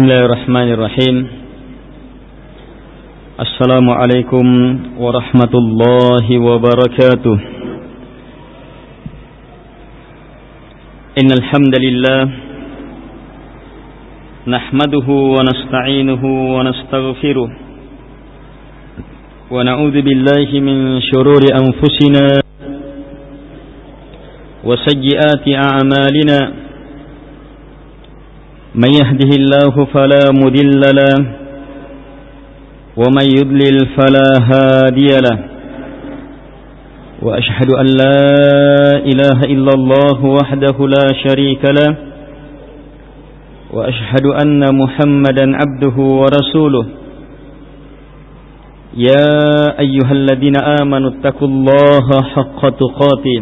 بسم الله الرحمن الرحيم السلام عليكم ورحمة الله وبركاته إن الحمد لله نحمده ونستعينه ونستغفره ونعوذ بالله من شرور أنفسنا وسيئات أعمالنا من يهده الله فلا مذل له ومن يضلل فلا هادي له. وأشهد أن لا إله إلا الله وحده لا شريك له وأشهد أن محمدا عبده ورسوله. يا أيها الذين آمنوا اتقوا الله حق تقاته.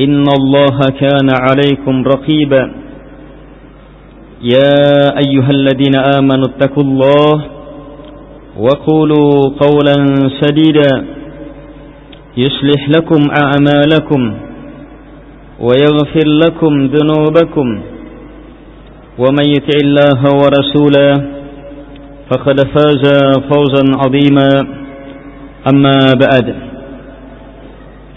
إن الله كان عليكم رقيبا. يا أيها الذين آمنوا اتقوا الله وقولوا قولا سديدا. يصلح لكم أعمالكم ويغفر لكم ذنوبكم. ومن يطع الله ورسوله فقد فاز فوزا عظيما. أما بعد.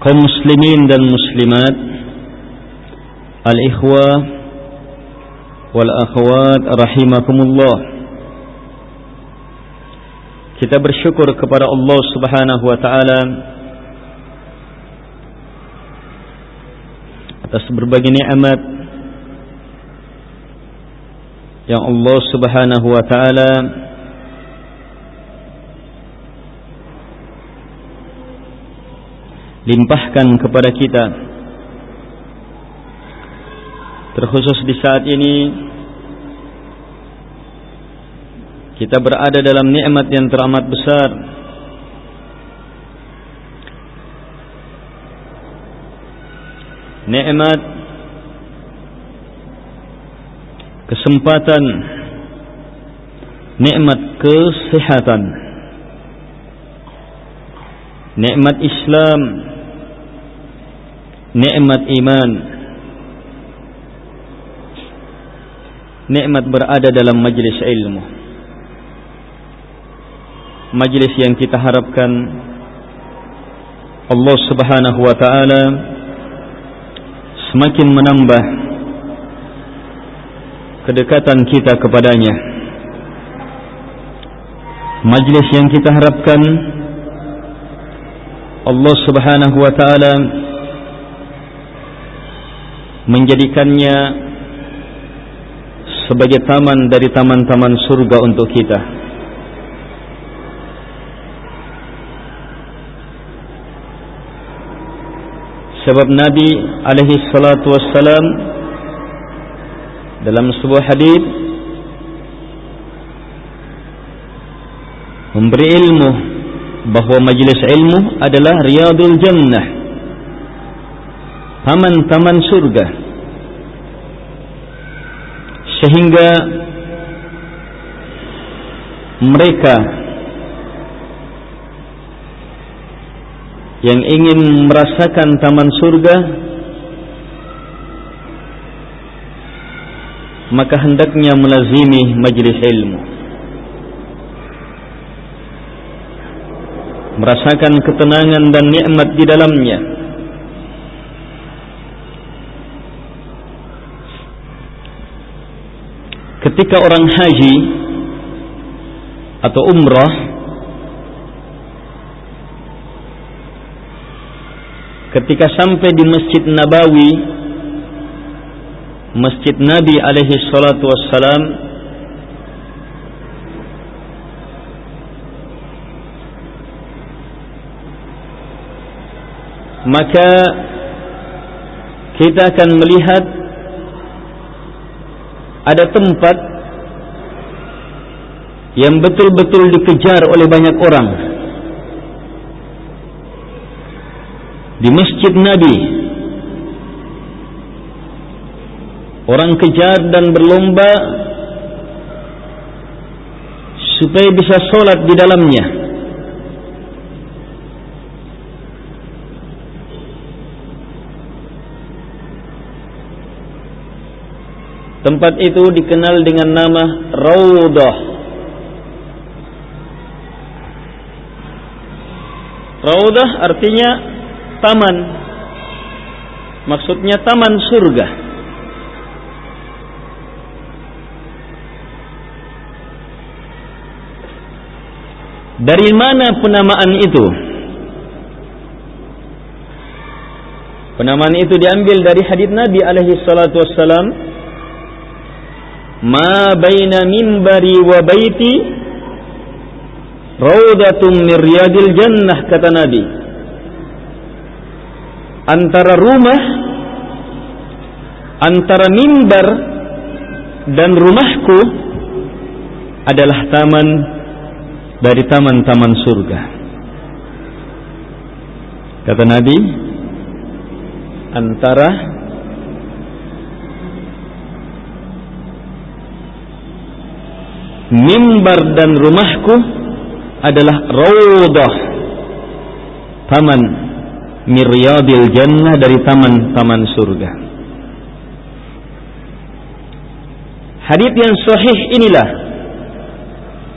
Kaum muslimin dan muslimat al-ikhwah wal akhwat rahimakumullah. Kita bersyukur kepada Allah Subhanahu wa taala atas berbagai nikmat yang Allah Subhanahu wa taala limpahkan kepada kita. Terkhusus di saat ini kita berada dalam nikmat yang teramat besar. Nikmat kesempatan nikmat kesehatan. Nikmat Islam nikmat iman. Nikmat berada dalam majlis ilmu. Majlis yang kita harapkan Allah Subhanahu wa taala semakin menambah kedekatan kita kepadanya. Majlis yang kita harapkan Allah Subhanahu wa taala menjadikannya sebagai taman dari taman-taman surga untuk kita. Sebab Nabi alaihi salatu wassalam dalam sebuah hadis memberi ilmu bahwa majlis ilmu adalah riyadul jannah taman-taman surga sehingga mereka yang ingin merasakan taman surga maka hendaknya melazimi majlis ilmu. Merasakan ketenangan dan nikmat di dalamnya ketika orang haji atau umrah ketika sampai di Masjid Nabawi Masjid Nabi alaihi salatu wassalam maka kita akan melihat ada tempat yang betul-betul dikejar oleh banyak orang. Di Masjid Nabi. Orang kejar dan berlomba supaya bisa sholat di dalamnya tempat itu dikenal dengan nama Raudah. Raudah artinya taman. Maksudnya taman surga. Dari mana penamaan itu? Penamaan itu diambil dari hadis Nabi alaihi salatu wassalam, "Ma baina minbari wa baiti raudatun min riyadil jannah," kata Nabi. Antara rumah antara mimbar dan rumahku adalah taman dari taman-taman surga. Kata Nabi, antara mimbar dan rumahku adalah raudah taman miryadil jannah dari taman-taman surga. Hadis yang sahih inilah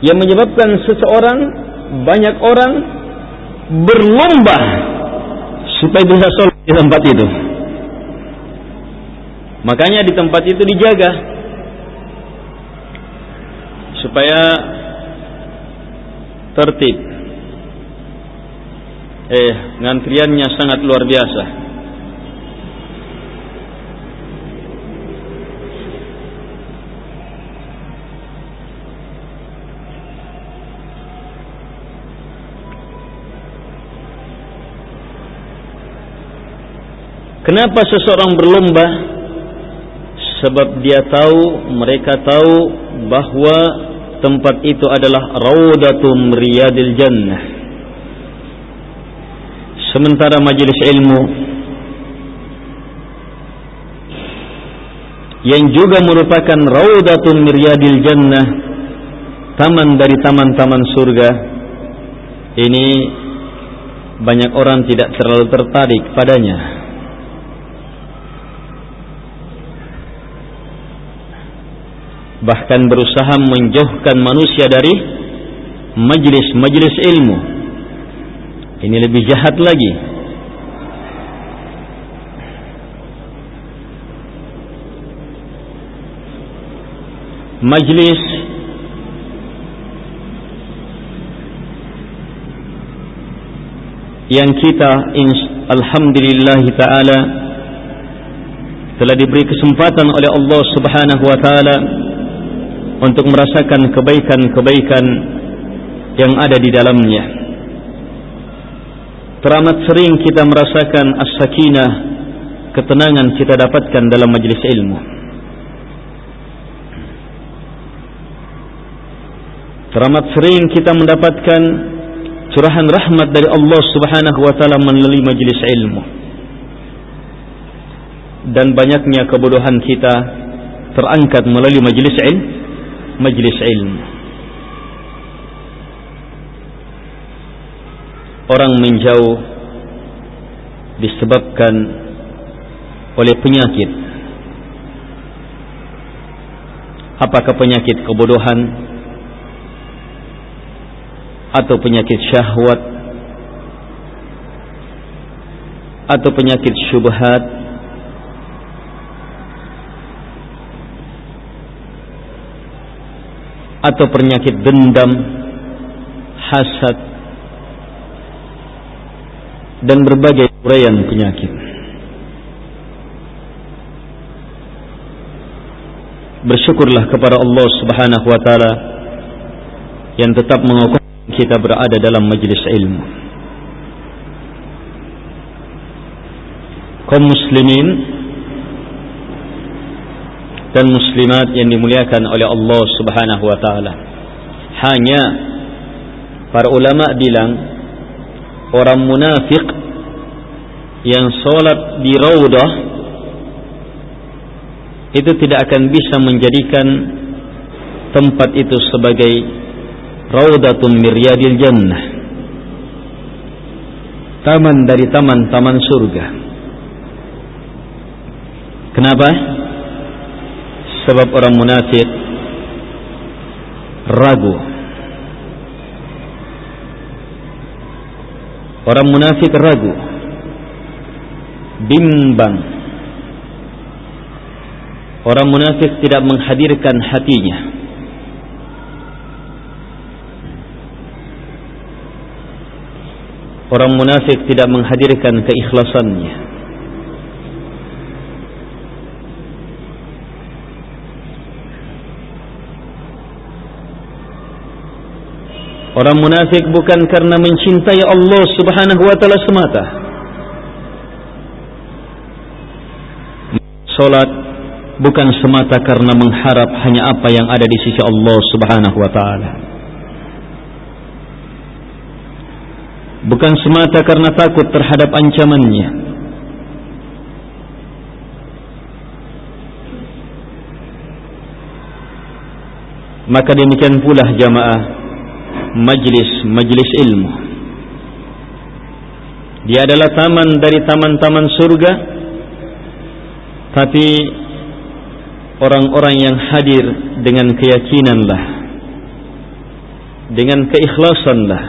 yang menyebabkan seseorang banyak orang berlomba supaya bisa sholat di tempat itu. Makanya di tempat itu dijaga supaya tertib. Eh, ngantriannya sangat luar biasa. Kenapa seseorang berlomba? Sebab dia tahu, mereka tahu bahwa tempat itu adalah raudatum riyadil jannah. Sementara majelis ilmu yang juga merupakan raudatum riyadil jannah, taman dari taman-taman surga. Ini banyak orang tidak terlalu tertarik padanya. Bahkan berusaha menjauhkan manusia dari majlis-majlis ilmu. Ini lebih jahat lagi. Majlis yang kita alhamdulillah taala telah diberi kesempatan oleh Allah Subhanahu wa taala untuk merasakan kebaikan-kebaikan yang ada di dalamnya. Teramat sering kita merasakan as-sakinah, ketenangan kita dapatkan dalam majlis ilmu. Teramat sering kita mendapatkan curahan rahmat dari Allah Subhanahu wa taala melalui majlis ilmu. Dan banyaknya kebodohan kita terangkat melalui majlis ilmu majlis ilmu. Orang menjauh disebabkan oleh penyakit. Apakah penyakit kebodohan atau penyakit syahwat atau penyakit syubhat atau penyakit dendam, hasad, dan berbagai uraian penyakit. Bersyukurlah kepada Allah Subhanahu wa taala yang tetap mengukur kita berada dalam majlis ilmu. Kaum muslimin dan muslimat yang dimuliakan oleh Allah Subhanahu wa taala. Hanya para ulama bilang orang munafik yang sholat di raudah itu tidak akan bisa menjadikan tempat itu sebagai raudatun miryadil jannah taman dari taman-taman surga kenapa? Sebab orang munafik ragu. Orang munafik ragu. Bimbang. Orang munafik tidak menghadirkan hatinya. Orang munafik tidak menghadirkan keikhlasannya Orang munafik bukan karena mencintai Allah Subhanahu wa taala semata. Salat bukan semata karena mengharap hanya apa yang ada di sisi Allah Subhanahu wa taala. Bukan semata karena takut terhadap ancamannya. Maka demikian pula jamaah majlis-majlis ilmu. Dia adalah taman dari taman-taman surga, tapi orang-orang yang hadir dengan keyakinanlah, dengan keikhlasanlah,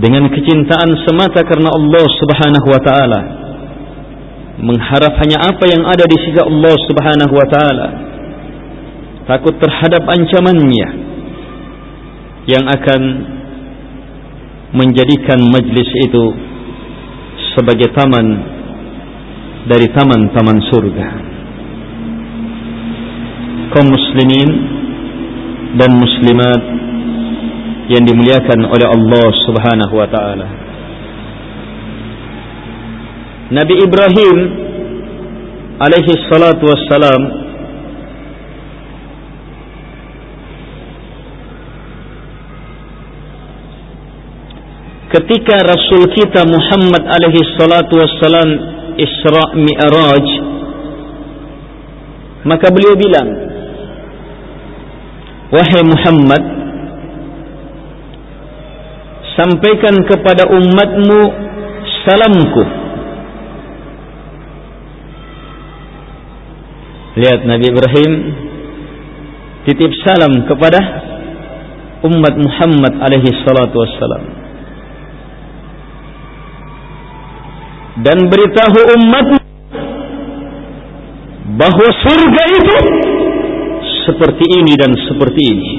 dengan kecintaan semata karena Allah Subhanahu wa taala, mengharap hanya apa yang ada di sisi Allah Subhanahu wa taala, takut terhadap ancamannya yang akan menjadikan majlis itu sebagai taman dari taman-taman surga. Kaum muslimin dan muslimat yang dimuliakan oleh Allah Subhanahu wa taala. Nabi Ibrahim alaihi salatu wassalam ketika Rasul kita Muhammad alaihi salatu wassalam Isra Mi'raj maka beliau bilang wahai Muhammad sampaikan kepada umatmu salamku. Lihat Nabi Ibrahim titip salam kepada umat Muhammad alaihi salatu wassalam dan beritahu umat bahwa surga itu seperti ini dan seperti ini.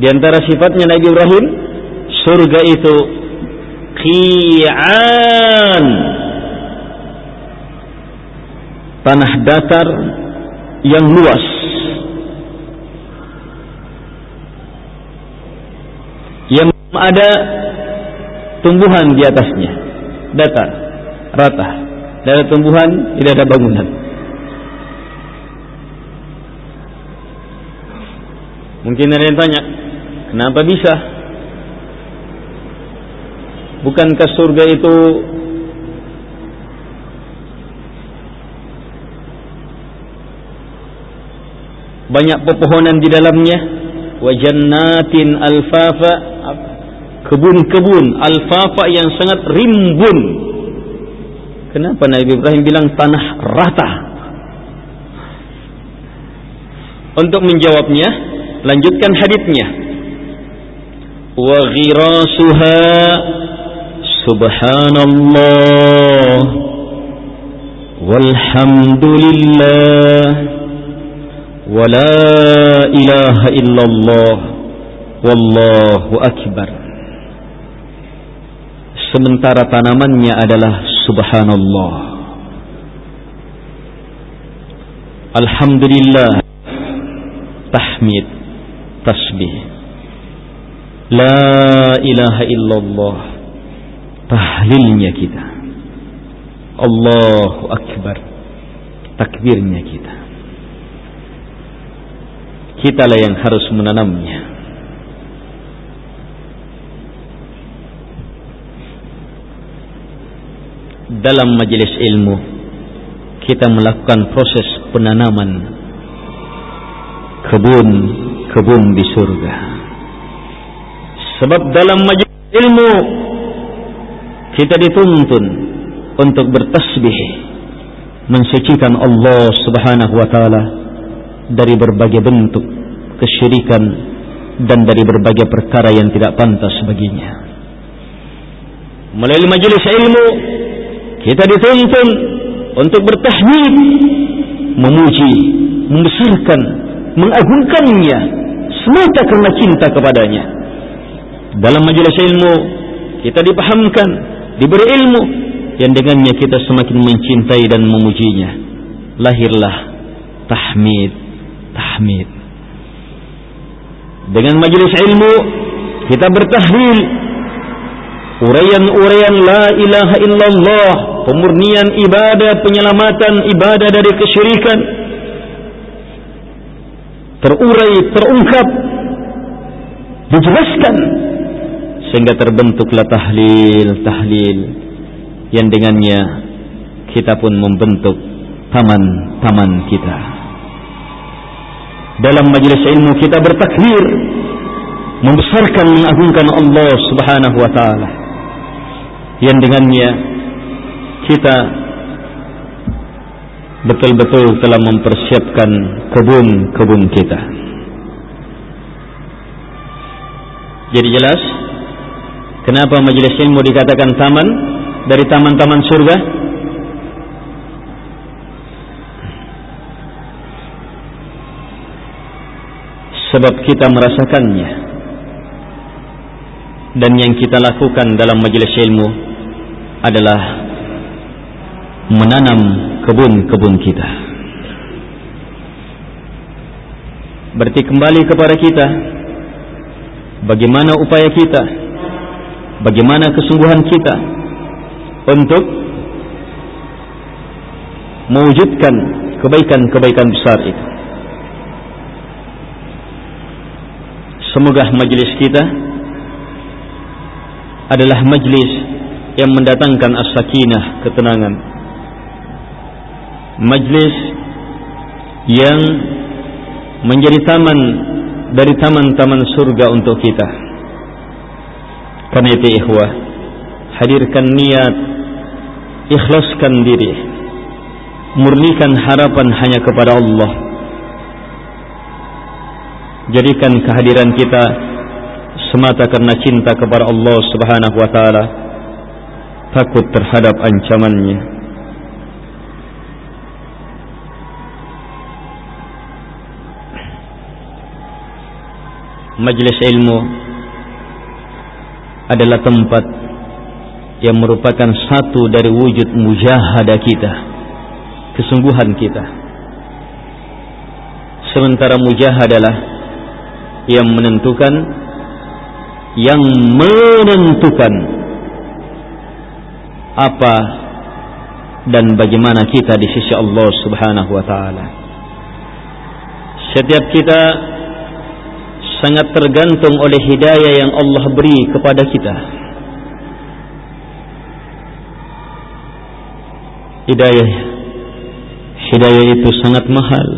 Di antara sifatnya Nabi Ibrahim, surga itu qi'an tanah datar yang luas ada tumbuhan di atasnya. Datar rata. Tidak ada tumbuhan tidak ada bangunan. Mungkin ada yang tanya kenapa bisa? Bukankah surga itu banyak pepohonan di dalamnya? Wa jannatin alfafa kebun-kebun alfafa yang sangat rimbun. Kenapa Nabi Ibrahim bilang tanah rata? Untuk menjawabnya lanjutkan hadisnya. Wa ghirasuha Subhanallah Walhamdulillah Wa la ilaha illallah Wallahu akbar Sementara tanamannya adalah Subhanallah. Alhamdulillah. Tahmid. Tasbih. La ilaha illallah. Tahlilnya kita. Allahu Akbar. Takbirnya kita. Kitalah yang harus menanamnya Dalam majelis ilmu Kita melakukan proses penanaman Kebun-kebun di surga Sebab dalam majlis ilmu kita dituntun untuk bertasbih mensucikan Allah Subhanahu wa taala dari berbagai bentuk kesyirikan dan dari berbagai perkara yang tidak pantas baginya. Melalui majelis ilmu kita dituntun untuk bertahmid, memuji, membesarkan, mengagungkannya semata karena cinta kepadanya dalam majelis ilmu kita dipahamkan, diberi ilmu yang dengannya kita semakin mencintai dan memujinya. Lahirlah tahmid, tahmid. Dengan majelis ilmu kita bertahlil uraian-uraian la ilaha illallah, pemurnian ibadah, penyelamatan ibadah dari kesyirikan. Terurai, terungkap, dijelaskan. Sehingga terbentuklah tahlil-tahlil yang dengannya kita pun membentuk taman-taman kita. Dalam majelis ilmu kita bertakbir. Membesarkan mengagungkan Allah Subhanahu wa taala. Yang dengannya kita betul-betul telah mempersiapkan kebun-kebun kita. Jadi jelas Kenapa majelis ilmu dikatakan taman dari taman-taman surga? Sebab kita merasakannya. Dan yang kita lakukan dalam majelis ilmu adalah menanam kebun-kebun kita. Berarti kembali kepada kita bagaimana upaya kita bagaimana kesungguhan kita untuk mewujudkan kebaikan-kebaikan besar itu. Semoga majlis kita adalah majlis yang mendatangkan as-sakinah, ketenangan. Majlis yang menjadi taman dari taman-taman surga untuk kita. Karena itu ikhwah Hadirkan niat Ikhlaskan diri Murnikan harapan hanya kepada Allah Jadikan kehadiran kita Semata karena cinta kepada Allah subhanahu wa ta'ala Takut terhadap ancamannya Majlis ilmu adalah tempat yang merupakan satu dari wujud mujahadah kita kesungguhan kita. Sementara mujahadah adalah yang menentukan yang menentukan apa dan bagaimana kita di sisi Allah Subhanahu wa taala. Setiap kita sangat tergantung oleh hidayah yang Allah beri kepada kita. Hidayah hidayah itu sangat mahal.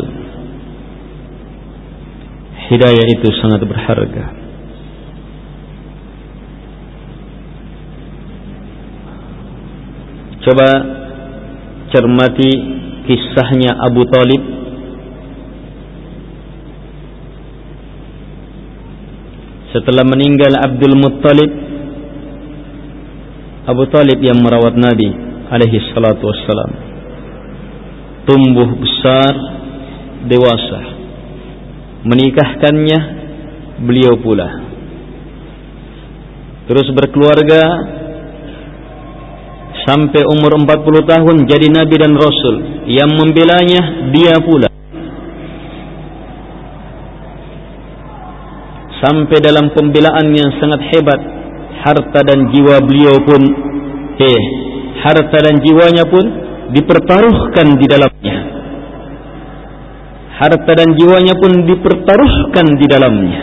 Hidayah itu sangat berharga. Coba cermati kisahnya Abu Talib setelah meninggal Abdul Muttalib Abu Talib yang merawat Nabi alaihi salatu wassalam. Tumbuh besar dewasa. Menikahkannya beliau pula. Terus berkeluarga sampai umur 40 tahun jadi nabi dan rasul. Yang membelanya dia pula sampai dalam pembelaan yang sangat hebat harta dan jiwa beliau pun eh harta dan jiwanya pun dipertaruhkan di dalamnya. Harta dan jiwanya pun dipertaruhkan di dalamnya.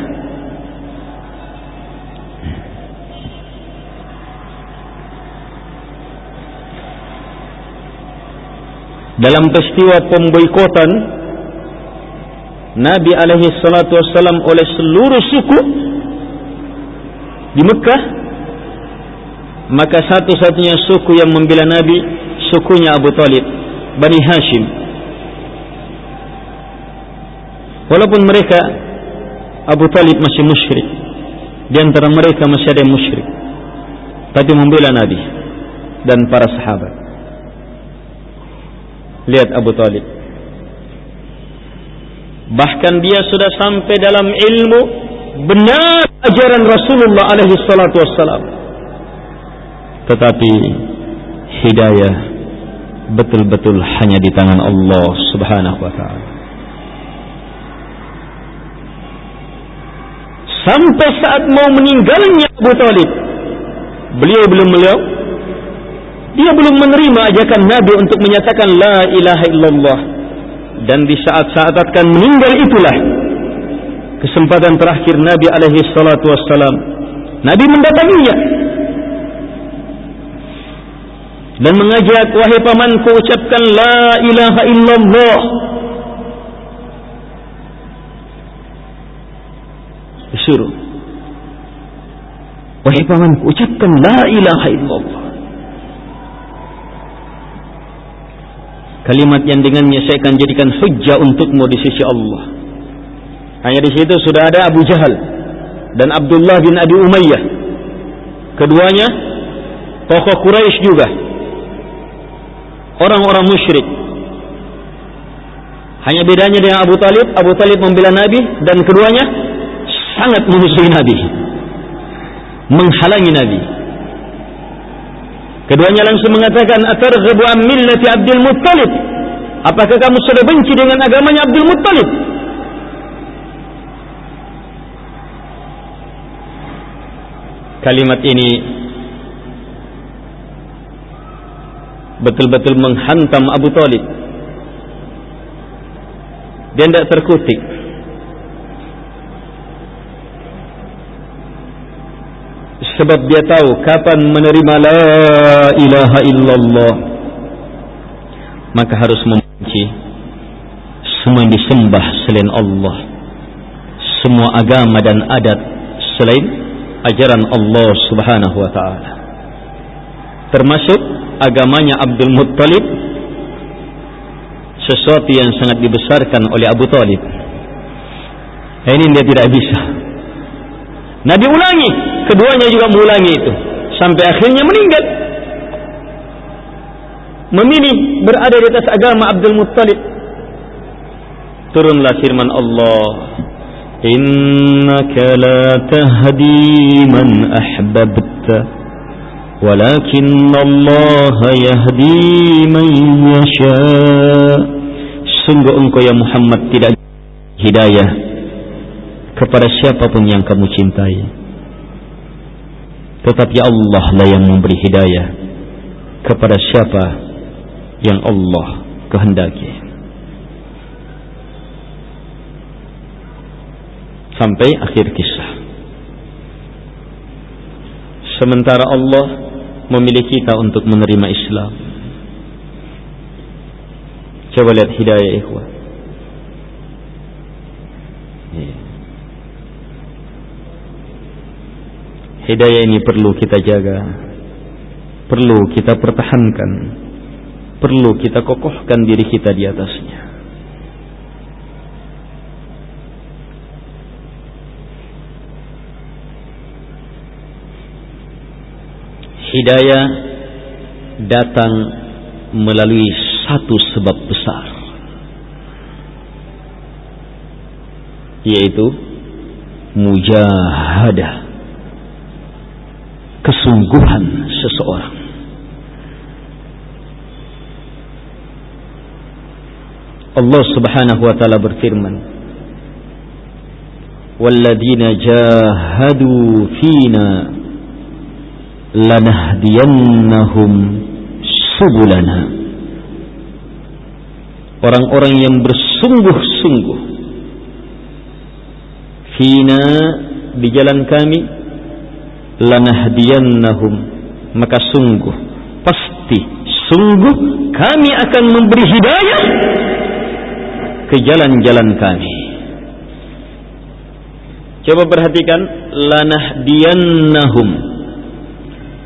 Dalam peristiwa pemboikotan Nabi alaihi salatu wassalam oleh seluruh suku di Mekah maka satu-satunya suku yang membela Nabi sukunya Abu Talib Bani Hashim. Walaupun mereka Abu Talib masih musyrik di antara mereka masih ada musyrik tapi membela Nabi dan para sahabat. Lihat Abu Talib bahkan dia sudah sampai dalam ilmu benar ajaran Rasulullah alaihi salatu wassalam. Tetapi hidayah betul-betul hanya di tangan Allah subhanahu wa ta'ala. Sampai saat mau meninggalnya Abu Talib beliau belum beliau dia belum menerima ajakan Nabi untuk menyatakan la ilaha illallah dan di saat-saat akan meninggal itulah kesempatan terakhir Nabi alaihi salatu wassalam. Nabi mendatanginya. Dan mengajak wahai pamanku ucapkan la ilaha illallah. Disuruh wahai pamanku ucapkan la ilaha illallah kalimat yang dengannya saya akan jadikan hujjah untukmu di sisi Allah. Hanya di situ sudah ada Abu Jahal dan Abdullah bin Abi Umayyah. Keduanya tokoh Quraisy juga. Orang-orang musyrik. Hanya bedanya dengan Abu Talib Abu Talib membela Nabi dan keduanya sangat memusuhi Nabi. Menghalangi Nabi keduanya langsung mengatakan atarghabu an millati Abdul Muttalib. Apakah kamu sudah benci dengan agamanya Abdul Muttalib? Kalimat ini betul-betul menghantam Abu Talib. Dia tidak terkutik sebab dia tahu kapan menerima la ilaha illallah. Maka harus membenci semua yang disembah selain Allah. Semua agama dan adat selain ajaran Allah subhanahu wa ta'ala. Termasuk agamanya Abdul Muttalib sesuatu yang sangat dibesarkan oleh Abu Talib. Ini dia tidak bisa. Nabi ulangi keduanya juga mengulangi itu sampai akhirnya meninggal memilih berada di atas agama Abdul Muttalib turunlah firman Allah innaka la tahdi man ahbabta ولكن الله يهدي من يشاء sungguh engkau ya Muhammad tidak hidayah kepada siapapun yang kamu cintai tetapi Allah lah yang memberi hidayah kepada siapa yang Allah kehendaki sampai akhir kisah sementara Allah memilih kita untuk menerima Islam. Coba lihat hidayah ikhwah. Iya. Hidayah ini perlu kita jaga. Perlu kita pertahankan. Perlu kita kokohkan diri kita di atasnya. hidayah datang melalui satu sebab besar yaitu mujahadah kesungguhan seseorang. Allah Subhanahu wa taala berfirman walladzina jahadu fina lanahdiyannahum subulana. Orang-orang yang bersungguh-sungguh fina di jalan kami lanahdiyannahum. Maka sungguh pasti sungguh kami akan memberi hidayah ke jalan-jalan kami. Coba perhatikan lanahdiyannahum.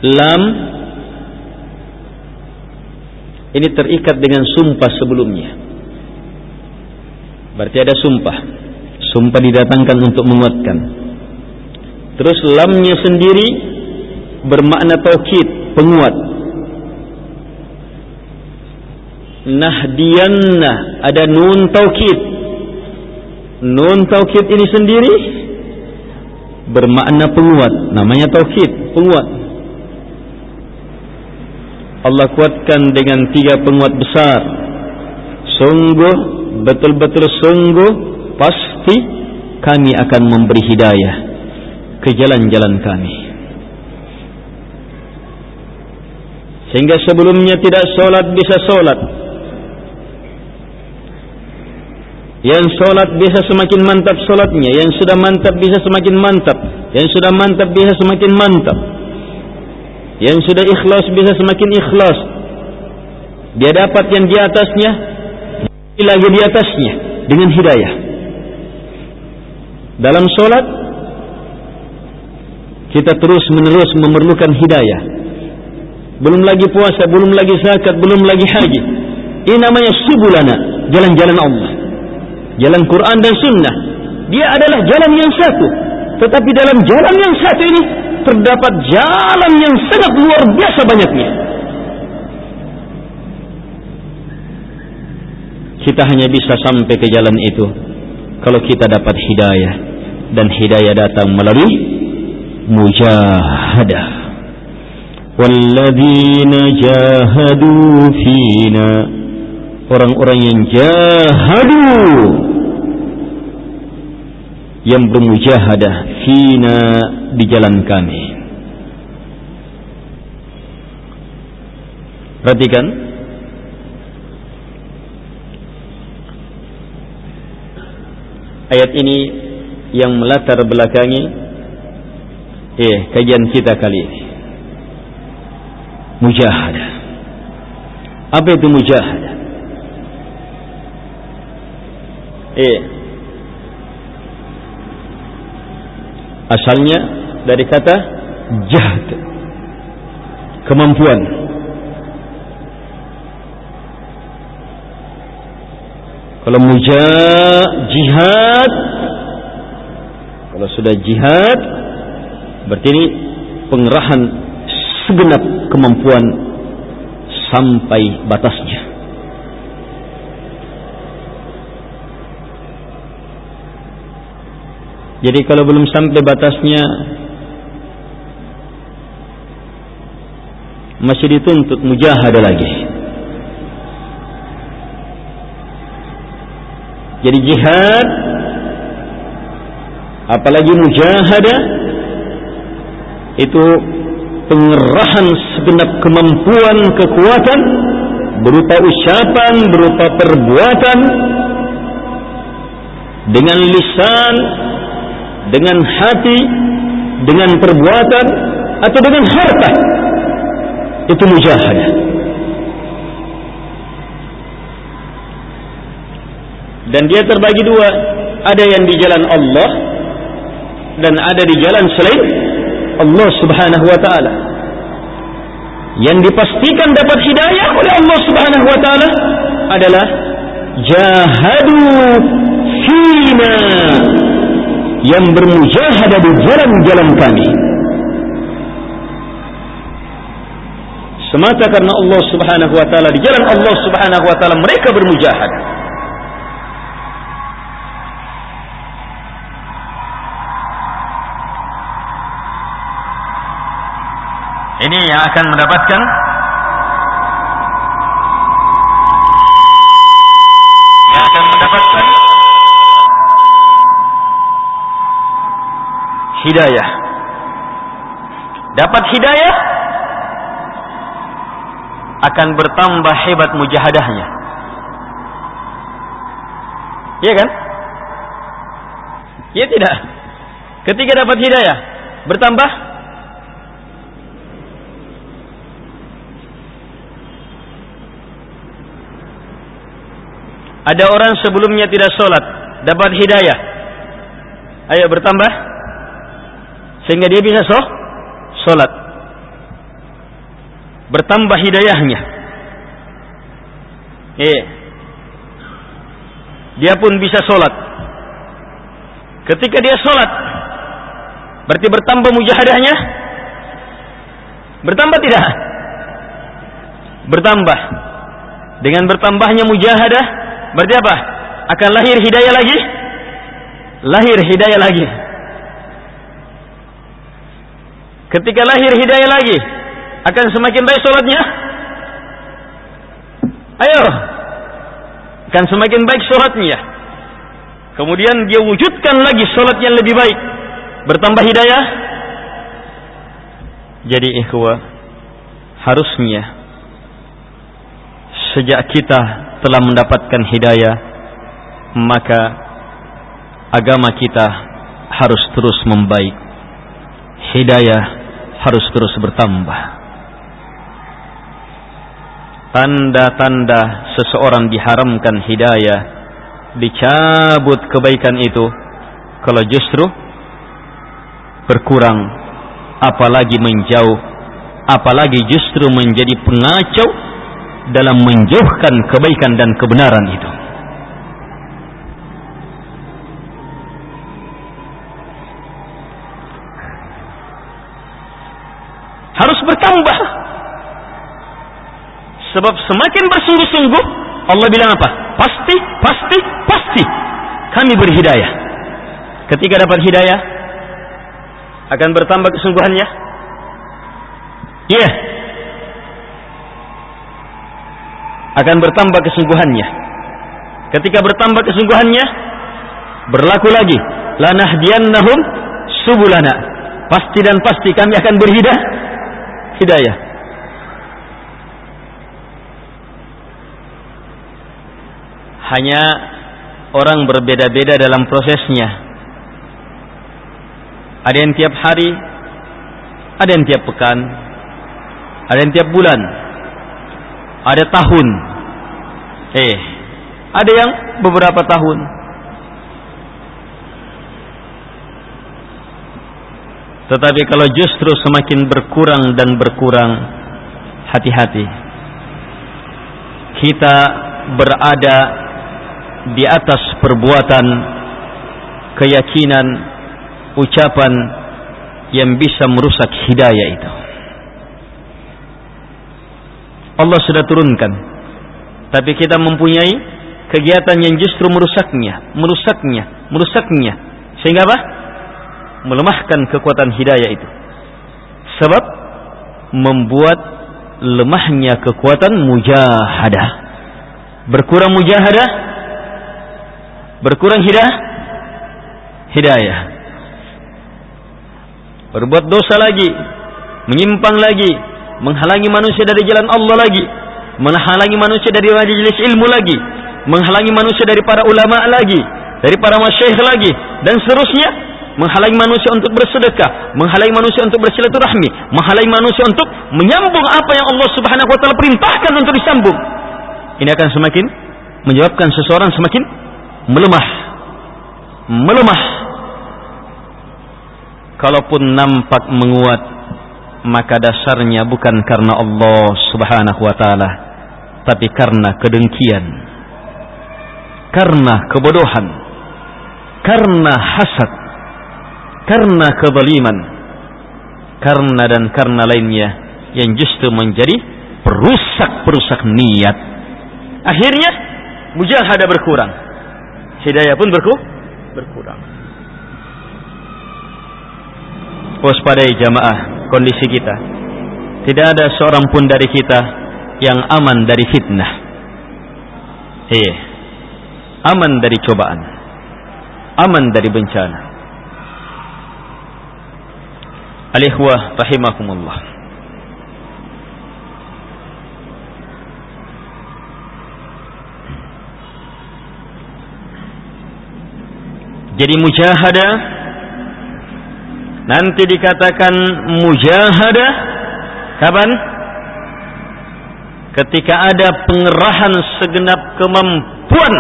Lam ini terikat dengan sumpah sebelumnya. Berarti ada sumpah. Sumpah didatangkan untuk menguatkan terus lamnya sendiri bermakna taukid penguat. Nahdiyanna ada nun taukid. Nun taukid ini sendiri bermakna penguat namanya taukid penguat. Allah kuatkan dengan tiga penguat besar. Sungguh betul-betul sungguh pasti kami akan memberi hidayah ke jalan-jalan kami. Sehingga sebelumnya tidak solat bisa solat. Yang solat bisa semakin mantap solatnya. Yang sudah mantap bisa semakin mantap. Yang sudah mantap bisa semakin mantap. Yang sudah ikhlas bisa semakin ikhlas. Dia dapat yang di atasnya lagi di atasnya dengan hidayah. Dalam solat kita terus menerus memerlukan hidayah. Belum lagi puasa belum lagi zakat belum lagi haji. Ini namanya subulana jalan-jalan Allah. Jalan Quran dan sunnah. Dia adalah jalan yang satu. Tetapi dalam jalan yang satu ini terdapat jalan yang sangat luar biasa banyaknya. Kita hanya bisa sampai ke jalan itu kalau kita dapat hidayah. Dan hidayah datang melalui mujahadah walladzina jahadu fina orang-orang yang jahadu yang bermujahadah fina di jalan kami. Perhatikan. Ayat ini yang melatar belakangi eh kajian kita kali ini. Mujahadah apa itu mujahadah eh. Asalnya dari kata jahd kemampuan. Kalau mujah jihad. Kalau sudah jihad berarti ini pengerahan segenap kemampuan sampai batasnya Jadi kalau belum sampai batasnya masih dituntut mujahadah lagi. Jadi jihad apalagi mujahadah itu pengerahan segenap kemampuan kekuatan berupa ucapan berupa perbuatan dengan lisan dengan hati dengan perbuatan atau dengan harta. Itu mujahadah. Dan dia terbagi dua. Ada yang di jalan Allah dan ada di jalan selain Allah subhanahu wa ta'ala. Yang dipastikan dapat hidayah oleh Allah subhanahu wa ta'ala adalah jahadu fina. Yang bermujahadah di jalan-jalan kami. Semata karena Allah Subhanahu wa taala di jalan Allah Subhanahu wa taala mereka bermujahadah ini yang akan mendapatkan yang akan mendapatkan hidayah. Dapat hidayah akan bertambah hebat mujahadahnya. Iya kan? Iya tidak? Ketika dapat hidayah bertambah Ada orang sebelumnya tidak sholat, dapat hidayah. Ayo bertambah. Sehingga dia bisa shoh, sholat. Bertambah hidayahnya. Eh. Dia pun bisa sholat. Ketika dia sholat, berarti bertambah mujahadahnya? Bertambah tidak? Bertambah. Dengan bertambahnya mujahadah, Berarti apa? Akan lahir hidayah lagi? Lahir hidayah lagi. Ketika lahir hidayah lagi, akan semakin baik sholatnya? Ayo. Akan semakin baik sholatnya. Kemudian dia wujudkan lagi sholat yang lebih baik. Bertambah hidayah. Jadi ikhwah, harusnya sejak kita telah mendapatkan hidayah maka agama kita harus terus membaik. Hidayah harus terus bertambah. Tanda-tanda seseorang diharamkan hidayah dicabut kebaikan itu kalau justru berkurang apalagi menjauh apalagi justru menjadi pengacau dalam menjauhkan kebaikan dan kebenaran itu. Harus bertambah. Sebab semakin bersungguh-sungguh, Allah bilang apa? Pasti, pasti, pasti kami berhidayah. Ketika dapat hidayah, akan bertambah kesungguhannya. Iya, yeah. Akan bertambah kesungguhannya. Ketika bertambah kesungguhannya, berlaku lagi. Lanahdiyannahum subulana. Pasti dan pasti kami akan berhidayah. Hidayah. Hanya orang berbeda-beda dalam prosesnya. Ada yang tiap hari, ada yang tiap pekan, ada yang tiap bulan, ada tahun. Eh, ada yang beberapa tahun. Tetapi kalau justru semakin berkurang dan berkurang, hati-hati. Kita berada di atas perbuatan, keyakinan, ucapan yang bisa merusak hidayah itu. Allah sudah turunkan. Tapi kita mempunyai kegiatan yang justru merusaknya, merusaknya, merusaknya. Sehingga apa? Melemahkan kekuatan hidayah itu. Sebab membuat lemahnya kekuatan mujahadah. Berkurang mujahadah, berkurang hidayah, hidayah. Berbuat dosa lagi, menyimpang lagi, menghalangi manusia dari jalan Allah lagi, menghalangi manusia dari majelis ilmu lagi, menghalangi manusia dari para ulama lagi, dari para masyayikh lagi, dan seterusnya, menghalangi manusia untuk bersedekah, menghalangi manusia untuk bersilaturahmi, menghalangi manusia untuk menyambung apa yang Allah Subhanahu wa taala perintahkan untuk disambung. Ini akan semakin menyebabkan seseorang semakin melemah. Melemah. Kalaupun nampak menguat maka dasarnya bukan karena Allah Subhanahu wa taala tapi karena kedengkian karena kebodohan karena hasad karena kezaliman karena dan karena lainnya yang justru menjadi perusak-perusak niat. Akhirnya mujahadah berkurang. Hidayah pun berku berkurang. Waspadai jamaah kondisi kita. Tidak ada seorang pun dari kita yang aman dari fitnah. Iya. Aman dari cobaan. Aman dari bencana. Alihwah rahimakumullah. Jadi mujahadah nanti dikatakan mujahadah kapan? Ketika ada pengerahan segenap kemampuan.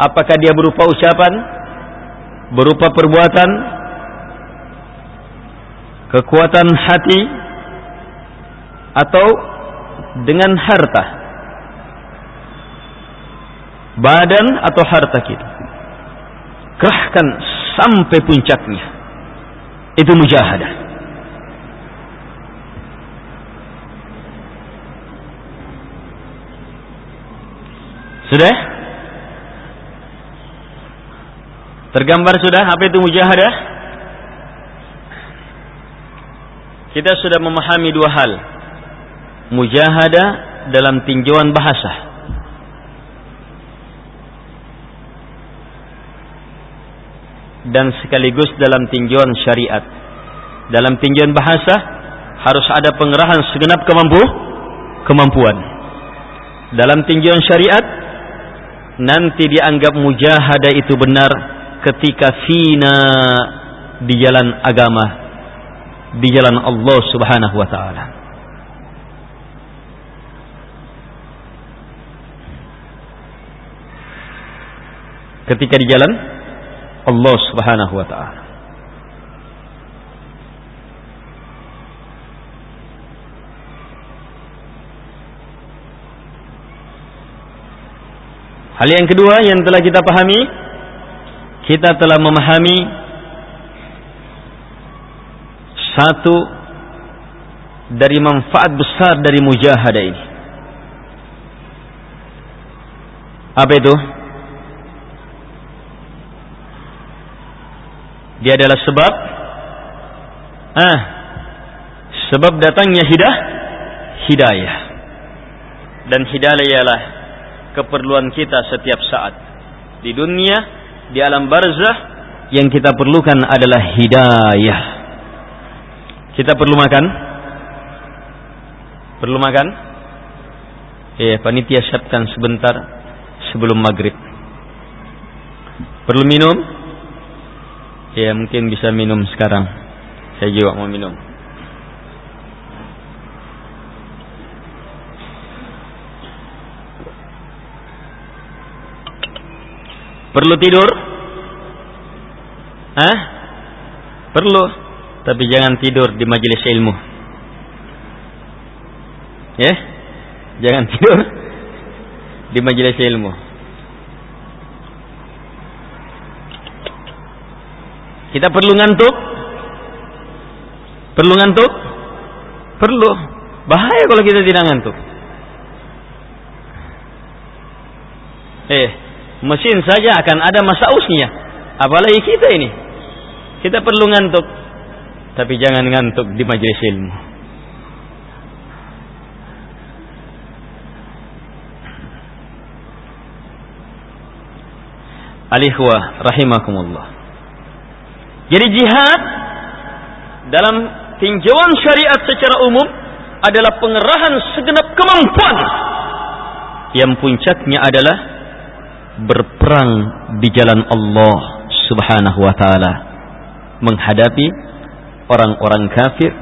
Apakah dia berupa ucapan, berupa perbuatan, kekuatan hati, atau dengan harta? badan atau harta kita. Kerahkan sampai puncaknya. Itu mujahadah. Sudah? Tergambar sudah apa itu mujahadah? Kita sudah memahami dua hal. Mujahadah dalam tinjauan bahasa dan sekaligus dalam tinjauan syariat. Dalam tinjauan bahasa harus ada pengerahan segenap kemampu kemampuan. Dalam tinjauan syariat nanti dianggap mujahadah itu benar ketika fina di jalan agama, di jalan Allah Subhanahu wa taala. Ketika di jalan Allah Subhanahu wa taala. Hal yang kedua yang telah kita pahami, kita telah memahami satu dari manfaat besar dari mujahadah ini. Apa itu? Dia adalah sebab ah sebab datangnya hidah hidayah. Dan hidayah ialah keperluan kita setiap saat. Di dunia, di alam barzah yang kita perlukan adalah hidayah. Kita perlu makan? Perlu makan? Ya, panitia siapkan sebentar sebelum maghrib. Perlu minum? Ya mungkin bisa minum sekarang. Saya juga mau minum. Perlu tidur? Hah? Perlu. Tapi jangan tidur di majelis ilmu. Ya? Jangan tidur di majelis ilmu. Kita perlu ngantuk? Perlu ngantuk? Perlu. Bahaya kalau kita tidak ngantuk. Eh, mesin saja akan ada masa usnya. Apalagi kita ini. Kita perlu ngantuk. Tapi jangan ngantuk di majelis ilmu. Alihwa rahimakumullah. Jadi jihad dalam tinjauan syariat secara umum adalah pengerahan segenap kemampuan. Yang puncaknya adalah berperang di jalan Allah Subhanahu wa taala menghadapi orang-orang kafir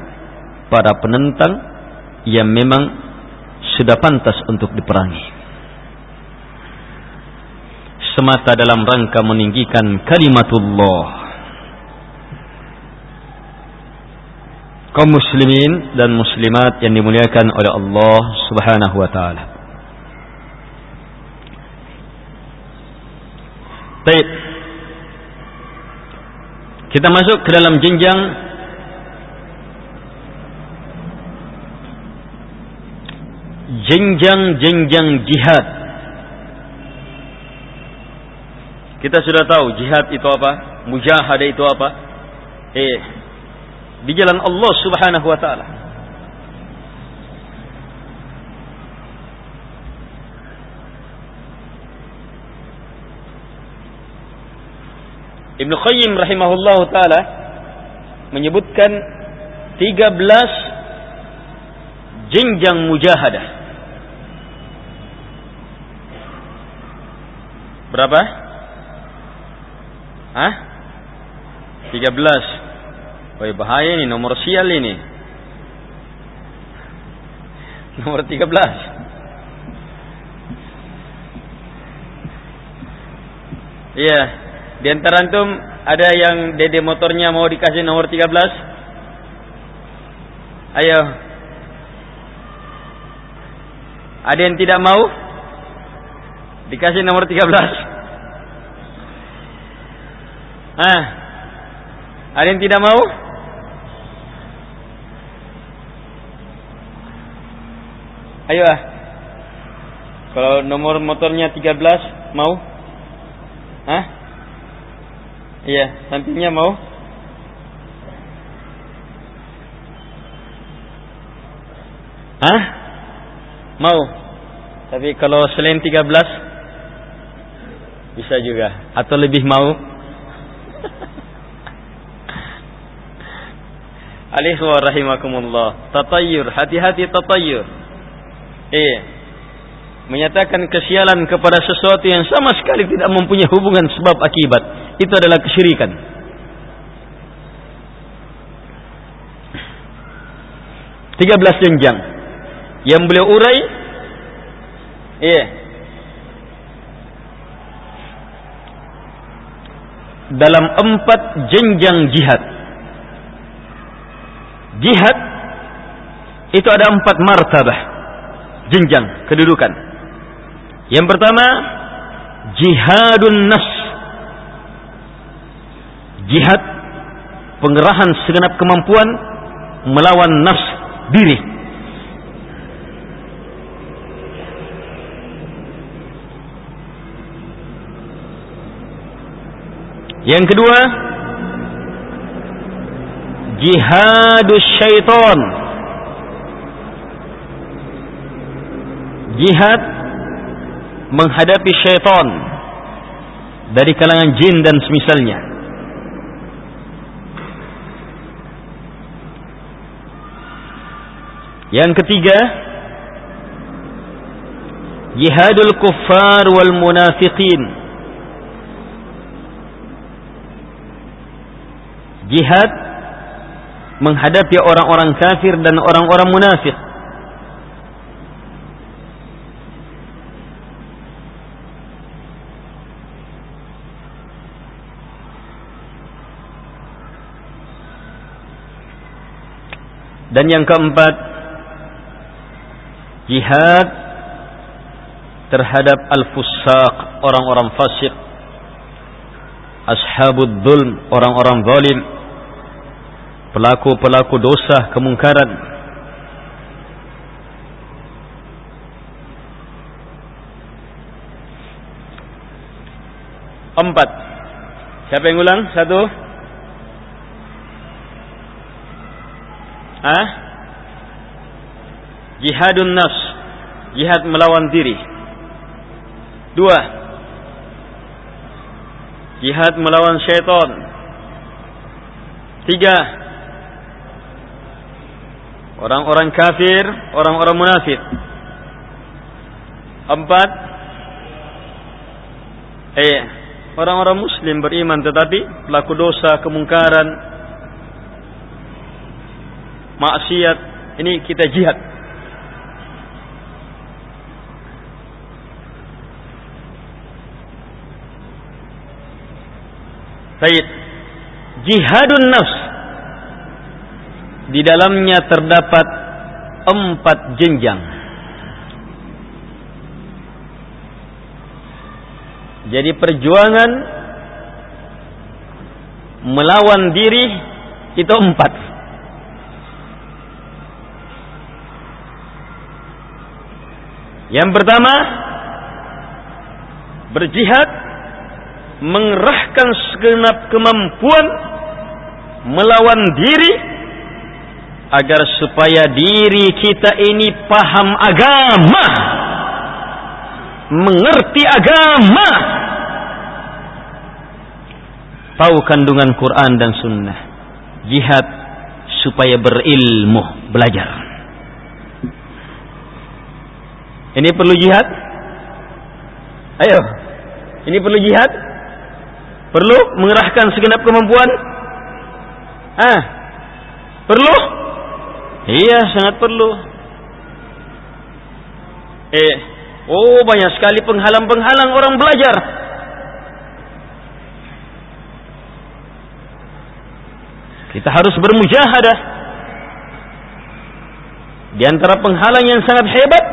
para penentang yang memang sudah pantas untuk diperangi. Semata dalam rangka meninggikan kalimatullah kaum muslimin dan muslimat yang dimuliakan oleh Allah Subhanahu wa taala. Baik. Kita masuk ke dalam jenjang jenjang-jenjang jihad. Kita sudah tahu jihad itu apa, mujahadah itu apa. Eh, di jalan Allah Subhanahu wa taala. Ibnu Qayyim rahimahullahu taala menyebutkan 13 jenjang mujahadah. Berapa? Hah? 13. Woi bahaya ini nomor sial ini. Nomor 13. Iya. Di antara antum ada yang dede motornya mau dikasih nomor 13? Ayo. Ada yang tidak mau? Dikasih nomor 13? Ah. Ada yang tidak mau? Ayo ah. Kalau nomor motornya 13 mau? Hah? Iya, sampingnya mau? Hah? Mau. Tapi kalau selain 13 bisa juga atau lebih mau? Alaihi rahimakumullah. Tatayyur, hati-hati tatayyur. Iya. Menyatakan kesialan kepada sesuatu yang sama sekali tidak mempunyai hubungan sebab akibat. Itu adalah kesyirikan. Tiga belas jenjang. Yang beliau urai iya. Dalam empat jenjang jihad. Jihad itu ada empat martabah jenjang kedudukan yang pertama, jihadun nas. Jihad pengerahan segenap kemampuan melawan nafs diri. Yang kedua, jihadus syaitan. Jihad menghadapi syaitan dari kalangan jin dan semisalnya. Yang ketiga, jihadul kuffar wal munafiqin. Jihad menghadapi orang-orang kafir dan orang-orang munafik. Dan yang keempat, jihad terhadap al-fusaq, orang-orang fasik, ashabud dhulm, orang-orang zalim, pelaku-pelaku dosa, kemungkaran. Empat. Siapa yang ulang? Satu. Ah? Jihadun nafs. Jihad melawan diri. Dua. Jihad melawan syaitan. Tiga. Orang-orang kafir, orang-orang munafik. Empat. Eh, orang-orang muslim beriman tetapi pelaku dosa, kemungkaran, maksiat ini kita jihad Baik. Jihadun nafs di dalamnya terdapat empat jenjang. Jadi perjuangan melawan diri itu empat. Yang pertama, berjihad mengerahkan segenap kemampuan melawan diri agar supaya diri kita ini paham agama mengerti agama. Tahu kandungan Quran dan sunnah. Jihad supaya berilmu belajar ini perlu jihad ayo ini perlu jihad Perlu mengerahkan segenap kemampuan? Ah, perlu? Iya, sangat perlu. Eh, oh banyak sekali penghalang-penghalang orang belajar. Kita harus bermujahadah. Di antara penghalang yang sangat hebat,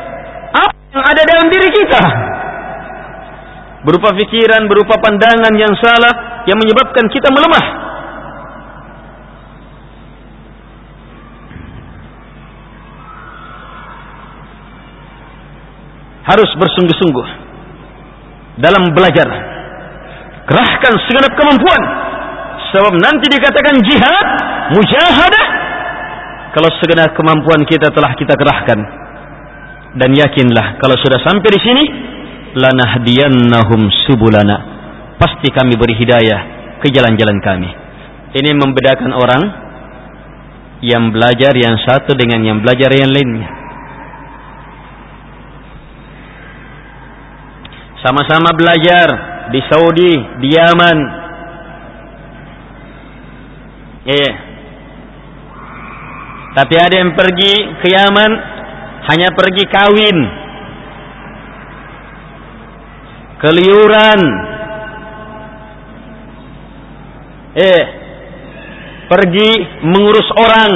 yang ada dalam diri kita? berupa pikiran, berupa pandangan yang salah yang menyebabkan kita melemah. Harus bersungguh-sungguh dalam belajar. Kerahkan segenap kemampuan. Sebab nanti dikatakan jihad, mujahadah. Kalau segenap kemampuan kita telah kita kerahkan. Dan yakinlah kalau sudah sampai di sini, lanahdiyannahum subulana. Pasti kami beri hidayah ke jalan-jalan kami. Ini membedakan orang yang belajar yang satu dengan yang belajar yang lainnya. Sama-sama belajar di Saudi di Yaman. Eh tapi ada yang pergi ke Yaman hanya pergi kawin. Keliuran. Eh pergi mengurus orang.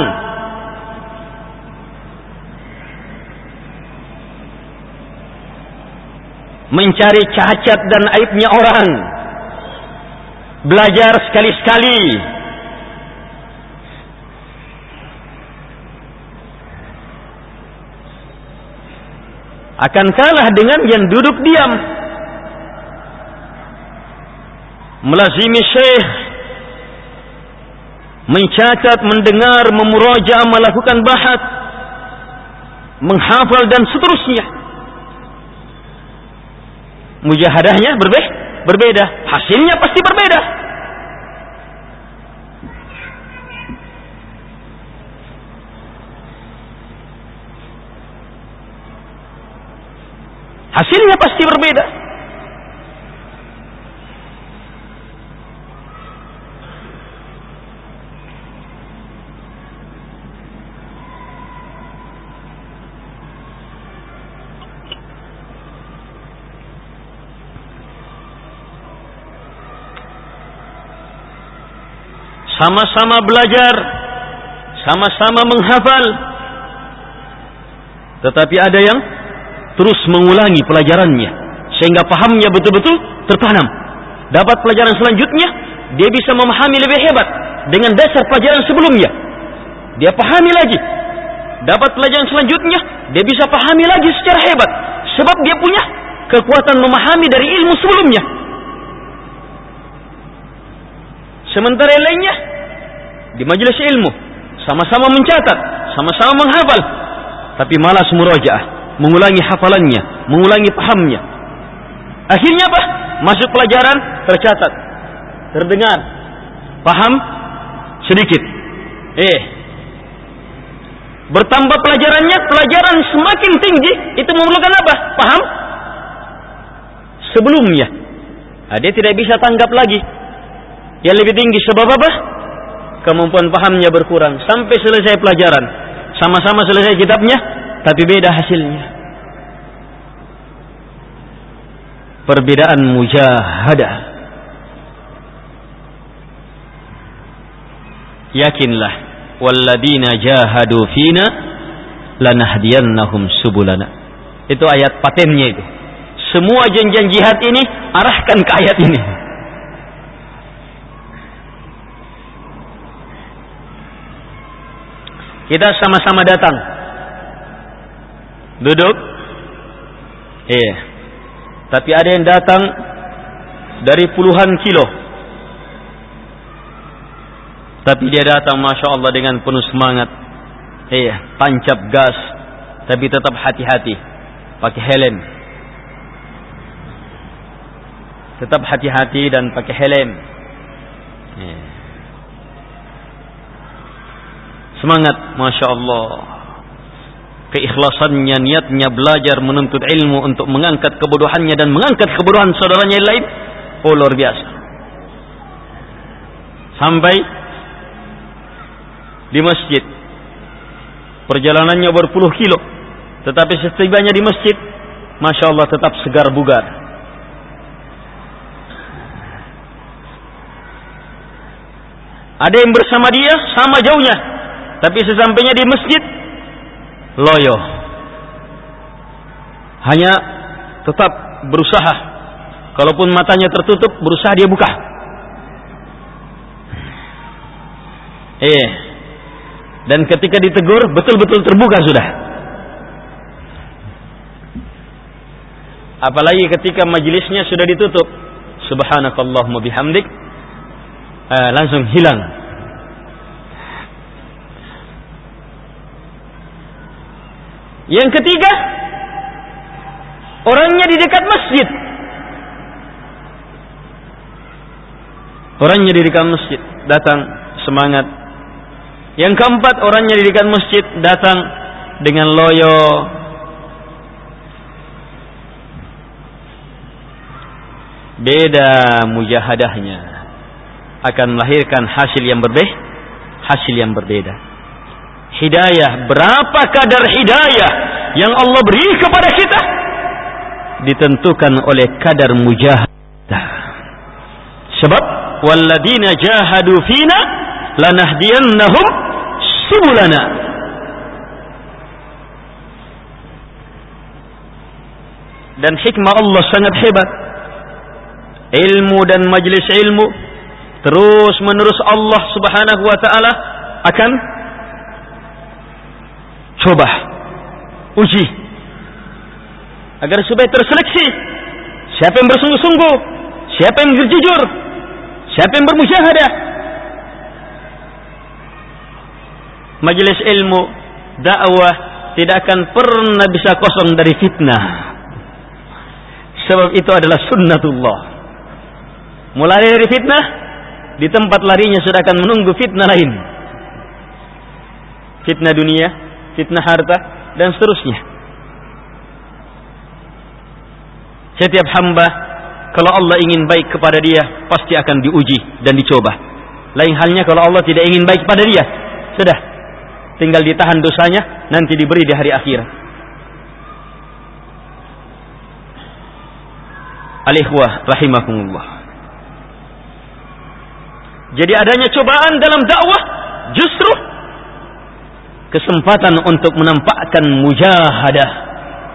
Mencari cacat dan aibnya orang. Belajar sekali-sekali akan kalah dengan yang duduk diam. Melazimi syekh. Mencatat, mendengar, memuraja, melakukan bahat. Menghafal dan seterusnya. Mujahadahnya berbeda berbeda. Hasilnya pasti berbeda hasilnya pasti berbeda sama-sama belajar, sama-sama menghafal. Tetapi ada yang terus mengulangi pelajarannya sehingga pahamnya betul-betul tertanam. Dapat pelajaran selanjutnya, dia bisa memahami lebih hebat dengan dasar pelajaran sebelumnya. Dia pahami lagi. Dapat pelajaran selanjutnya, dia bisa pahami lagi secara hebat sebab dia punya kekuatan memahami dari ilmu sebelumnya. Sementara yang lainnya di majelis ilmu sama-sama mencatat, sama-sama menghafal, tapi malas murojaah, mengulangi hafalannya, mengulangi pahamnya. Akhirnya apa? Masuk pelajaran tercatat, terdengar, paham sedikit. Eh, bertambah pelajarannya, pelajaran semakin tinggi, itu memerlukan apa? Paham? Sebelumnya, nah, dia tidak bisa tanggap lagi. Yang lebih tinggi sebab apa? kemampuan pahamnya berkurang sampai selesai pelajaran. Sama-sama selesai kitabnya, tapi beda hasilnya. Perbedaan mujahadah. Yakinlah, walladina jahadu fina lanahdiyannahum subulana. Itu ayat patennya itu. Semua janjian jihad ini arahkan ke ayat ini. Kita sama-sama datang. Duduk. Iya. Tapi ada yang datang dari puluhan kilo. Tapi dia datang Masya Allah dengan penuh semangat. Iya, tancap gas. Tapi tetap hati-hati. Pakai helm. Tetap hati-hati dan pakai helm. Iya. Semangat Masya Allah keikhlasannya, niatnya belajar menuntut ilmu untuk mengangkat kebodohannya dan mengangkat kebodohan saudaranya yang lain, oh luar biasa. Sampai di masjid, perjalanannya berpuluh kilo, tetapi setibanya di masjid, masya Allah tetap segar bugar. Ada yang bersama dia sama jauhnya, tapi sesampainya di masjid loyo. Hanya tetap berusaha. Kalaupun matanya tertutup, berusaha dia buka. Eh. Dan ketika ditegur, betul-betul terbuka sudah. Apalagi ketika majelisnya sudah ditutup. Subhanakallahumma bihamdik. Eh, langsung hilang Yang ketiga, orangnya di dekat masjid. Orangnya di dekat masjid, datang semangat. Yang keempat, orangnya di dekat masjid, datang dengan loyo. Beda mujahadahnya akan melahirkan hasil yang berbeda, hasil yang berbeda hidayah, berapa kadar hidayah yang Allah beri kepada kita ditentukan oleh kadar mujahadah. Sebab walladina jahadu fina lanahdiyannahum subulana. Dan hikmah Allah sangat hebat. Ilmu dan majlis ilmu terus menerus Allah Subhanahu wa taala akan coba. Uji. Agar supaya terseleksi. Siapa yang bersungguh-sungguh? Siapa yang berjujur? Siapa yang bermusyahadah? Majelis ilmu dakwah tidak akan pernah bisa kosong dari fitnah. Sebab itu adalah sunnatullah. Mulai dari fitnah di tempat larinya sudah akan menunggu fitnah lain. Fitnah dunia fitnah harta, dan seterusnya. Setiap hamba, kalau Allah ingin baik kepada dia, pasti akan diuji dan dicoba. Lain halnya kalau Allah tidak ingin baik kepada dia, sudah. Tinggal ditahan dosanya, nanti diberi di hari akhirat. Alikhwah rahimakumullah. Jadi adanya cobaan dalam dakwah justru kesempatan untuk menampakkan mujahadah.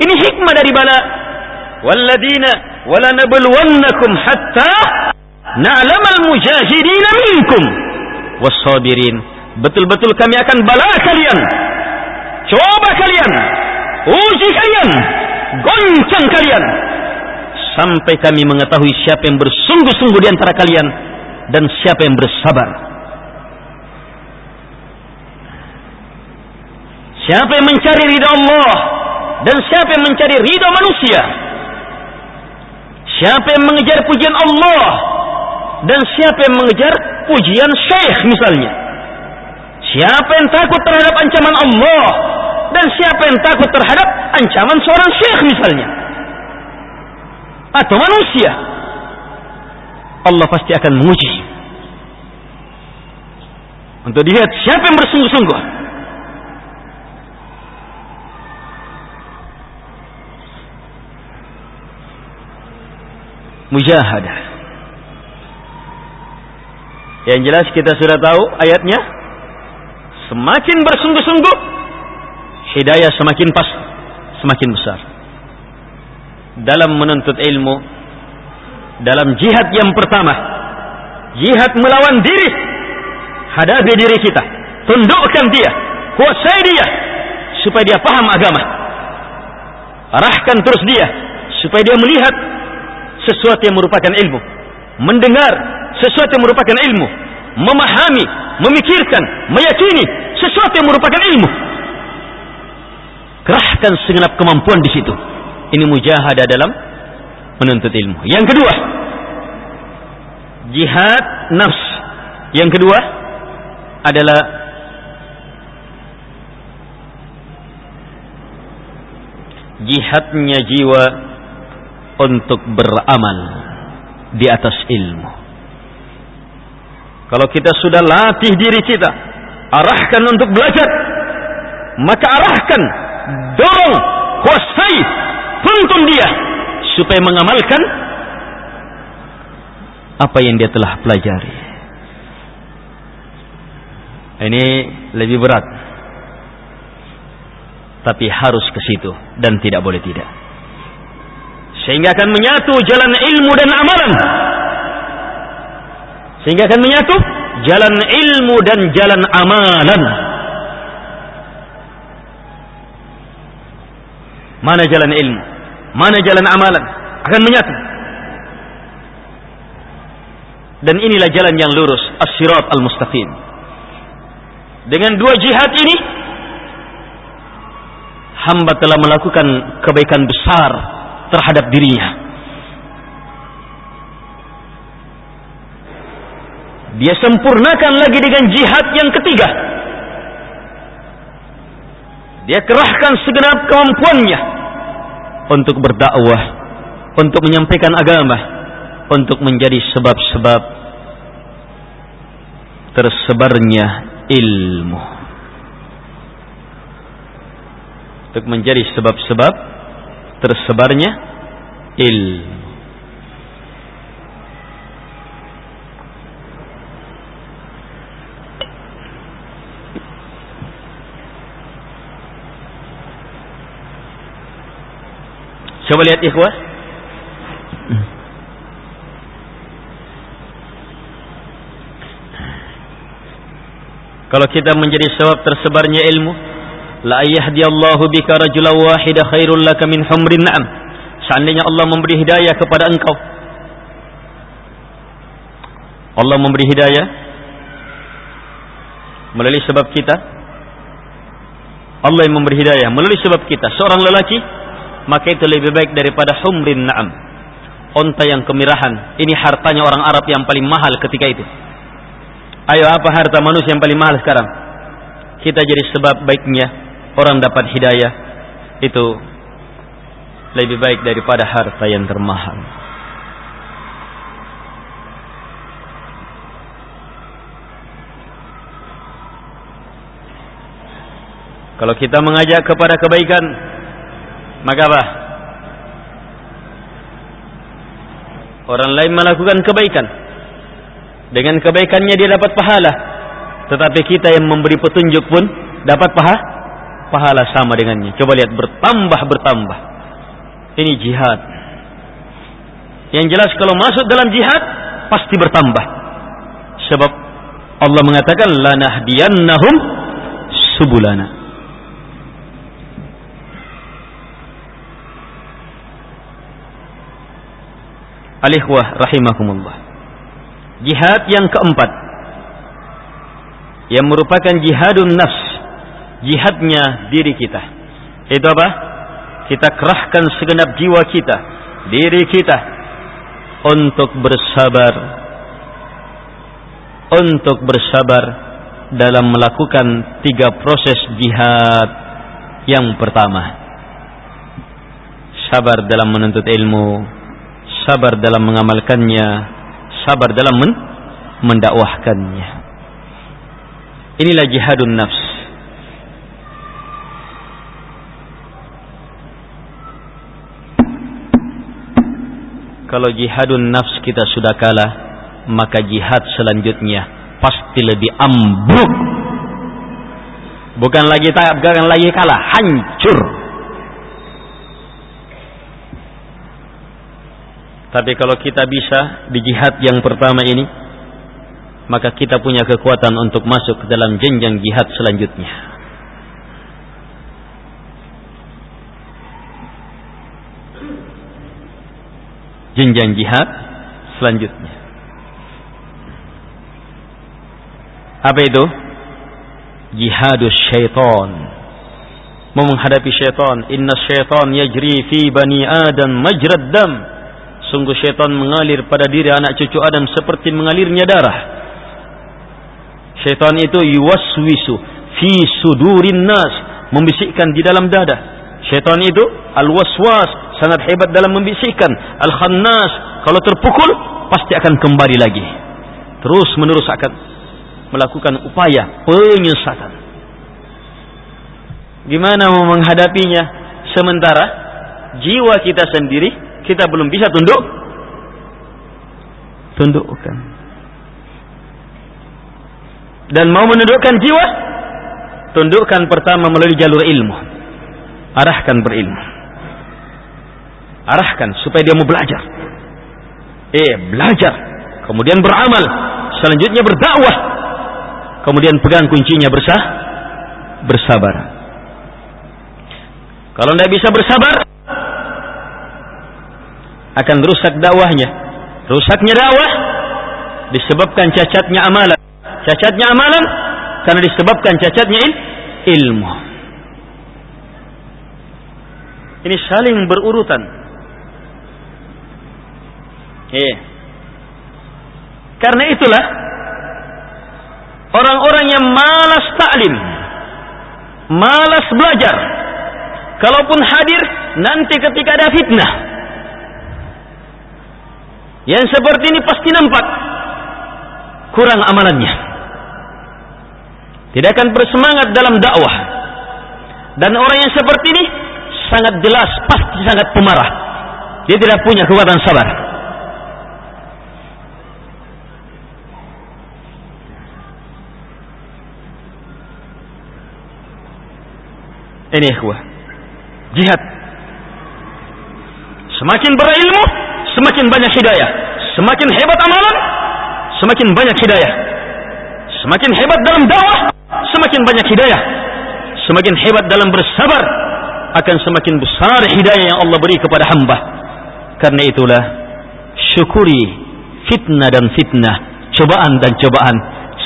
Ini hikmah dari bala. Walladzina walanabluwannakum hatta na'lamal mujahidin minkum was-sabirin. Betul-betul kami akan bala kalian. Coba kalian. Uji kalian. Goncang kalian. Sampai kami mengetahui siapa yang bersungguh-sungguh di antara kalian dan siapa yang bersabar. Siapa yang mencari ridha Allah dan siapa yang mencari ridha manusia? Siapa yang mengejar pujian Allah dan siapa yang mengejar pujian syekh misalnya? Siapa yang takut terhadap ancaman Allah dan siapa yang takut terhadap ancaman seorang syekh misalnya? Atau manusia? Allah pasti akan menguji. Untuk dilihat siapa yang bersungguh-sungguh mujahadah. Yang jelas kita sudah tahu ayatnya semakin bersungguh-sungguh hidayah semakin pas semakin besar. Dalam menuntut ilmu dalam jihad yang pertama jihad melawan diri hadapi diri kita tundukkan dia kuasai dia supaya dia paham agama arahkan terus dia supaya dia melihat sesuatu yang merupakan ilmu, mendengar sesuatu yang merupakan ilmu, memahami, memikirkan, meyakini sesuatu yang merupakan ilmu. Kerahkan segenap kemampuan di situ. Ini mujahadah dalam menuntut ilmu. Yang kedua, jihad nafs. Yang kedua adalah jihadnya jiwa untuk beramal di atas ilmu. Kalau kita sudah latih diri kita, arahkan untuk belajar, maka arahkan, dorong, kuasai, tuntun dia supaya mengamalkan apa yang dia telah pelajari. Ini lebih berat. Tapi harus ke situ dan tidak boleh tidak. Sehingga akan menyatu jalan ilmu dan amalan. Sehingga akan menyatu jalan ilmu dan jalan amalan. Mana jalan ilmu? Mana jalan amalan? Akan menyatu. Dan inilah jalan yang lurus, as-sirat al-mustaqim. Dengan dua jihad ini, hamba telah melakukan kebaikan besar terhadap dirinya. Dia sempurnakan lagi dengan jihad yang ketiga. Dia kerahkan segenap kemampuannya untuk berdakwah, untuk menyampaikan agama, untuk menjadi sebab-sebab tersebarnya ilmu. Untuk menjadi sebab-sebab tersebarnya ilmu. Coba lihat ikhwah. Kalau kita menjadi sebab tersebarnya ilmu, la yahdiyallahu bika rajulan wahida khairul laka min humrin na'am. Seandainya Allah memberi hidayah kepada engkau. Allah memberi hidayah melalui sebab kita. Allah yang memberi hidayah melalui sebab kita. Seorang lelaki maka itu lebih baik daripada humrin na'am. Onta yang kemirahan. Ini hartanya orang Arab yang paling mahal ketika itu. Ayo apa harta manusia yang paling mahal sekarang? Kita jadi sebab baiknya orang dapat hidayah. Itu lebih baik daripada harta yang termahal. Kalau kita mengajak kepada kebaikan, maka apa? Orang lain melakukan kebaikan. Dengan kebaikannya dia dapat pahala. Tetapi kita yang memberi petunjuk pun dapat paha, pahala sama dengannya. Coba lihat bertambah bertambah. Ini jihad. Yang jelas kalau masuk dalam jihad pasti bertambah. Sebab Allah mengatakan lanahdiyannahum subulana. Alikhwah rahimakumullah. Jihad yang keempat yang merupakan jihadun nafs, jihadnya diri kita. Itu apa? Kita kerahkan segenap jiwa kita, diri kita untuk bersabar untuk bersabar dalam melakukan tiga proses jihad yang pertama sabar dalam menuntut ilmu sabar dalam mengamalkannya, sabar dalam men mendakwahkannya. Inilah jihadun nafs. Kalau jihadun nafs kita sudah kalah, maka jihad selanjutnya pasti lebih ambruk. Bukan lagi tak, bukan lagi kalah, hancur. Tapi kalau kita bisa di jihad yang pertama ini, maka kita punya kekuatan untuk masuk ke dalam jenjang jihad selanjutnya. Jenjang jihad selanjutnya. Apa itu? Jihadus syaitan. Menghadapi syaitan. Inna syaitan yajri fi bani Adam majrad dam. Sungguh syaitan mengalir pada diri anak cucu Adam seperti mengalirnya darah. Syaitan itu yuwaswisu fi sudurin nas. Membisikkan di dalam dada. Syaitan itu al-waswas. Sangat hebat dalam membisikkan. Al-khannas. Kalau terpukul pasti akan kembali lagi. Terus menerus akan melakukan upaya penyesatan. Gimana mau menghadapinya sementara jiwa kita sendiri kita belum bisa tunduk tundukkan. Dan mau menundukkan jiwa tundukkan pertama melalui jalur ilmu. Arahkan berilmu. Arahkan supaya dia mau belajar. Eh, belajar. Kemudian beramal. Selanjutnya berdakwah kemudian pegang kuncinya bersah bersabar kalau tidak bisa bersabar akan rusak dakwahnya rusaknya dakwah disebabkan cacatnya amalan cacatnya amalan karena disebabkan cacatnya il ilmu ini saling berurutan eh karena itulah orang-orang yang malas taklim, malas belajar. Kalaupun hadir nanti ketika ada fitnah. Yang seperti ini pasti nampak kurang amalannya. Tidak akan bersemangat dalam dakwah. Dan orang yang seperti ini sangat jelas pasti sangat pemarah. Dia tidak punya kekuatan sabar. Ini ikhwah. Jihad. Semakin berilmu, semakin banyak hidayah. Semakin hebat amalan, semakin banyak hidayah. Semakin hebat dalam dakwah, semakin banyak hidayah. Semakin hebat dalam bersabar, akan semakin besar hidayah yang Allah beri kepada hamba. Karena itulah syukuri fitnah dan fitnah, cobaan dan cobaan.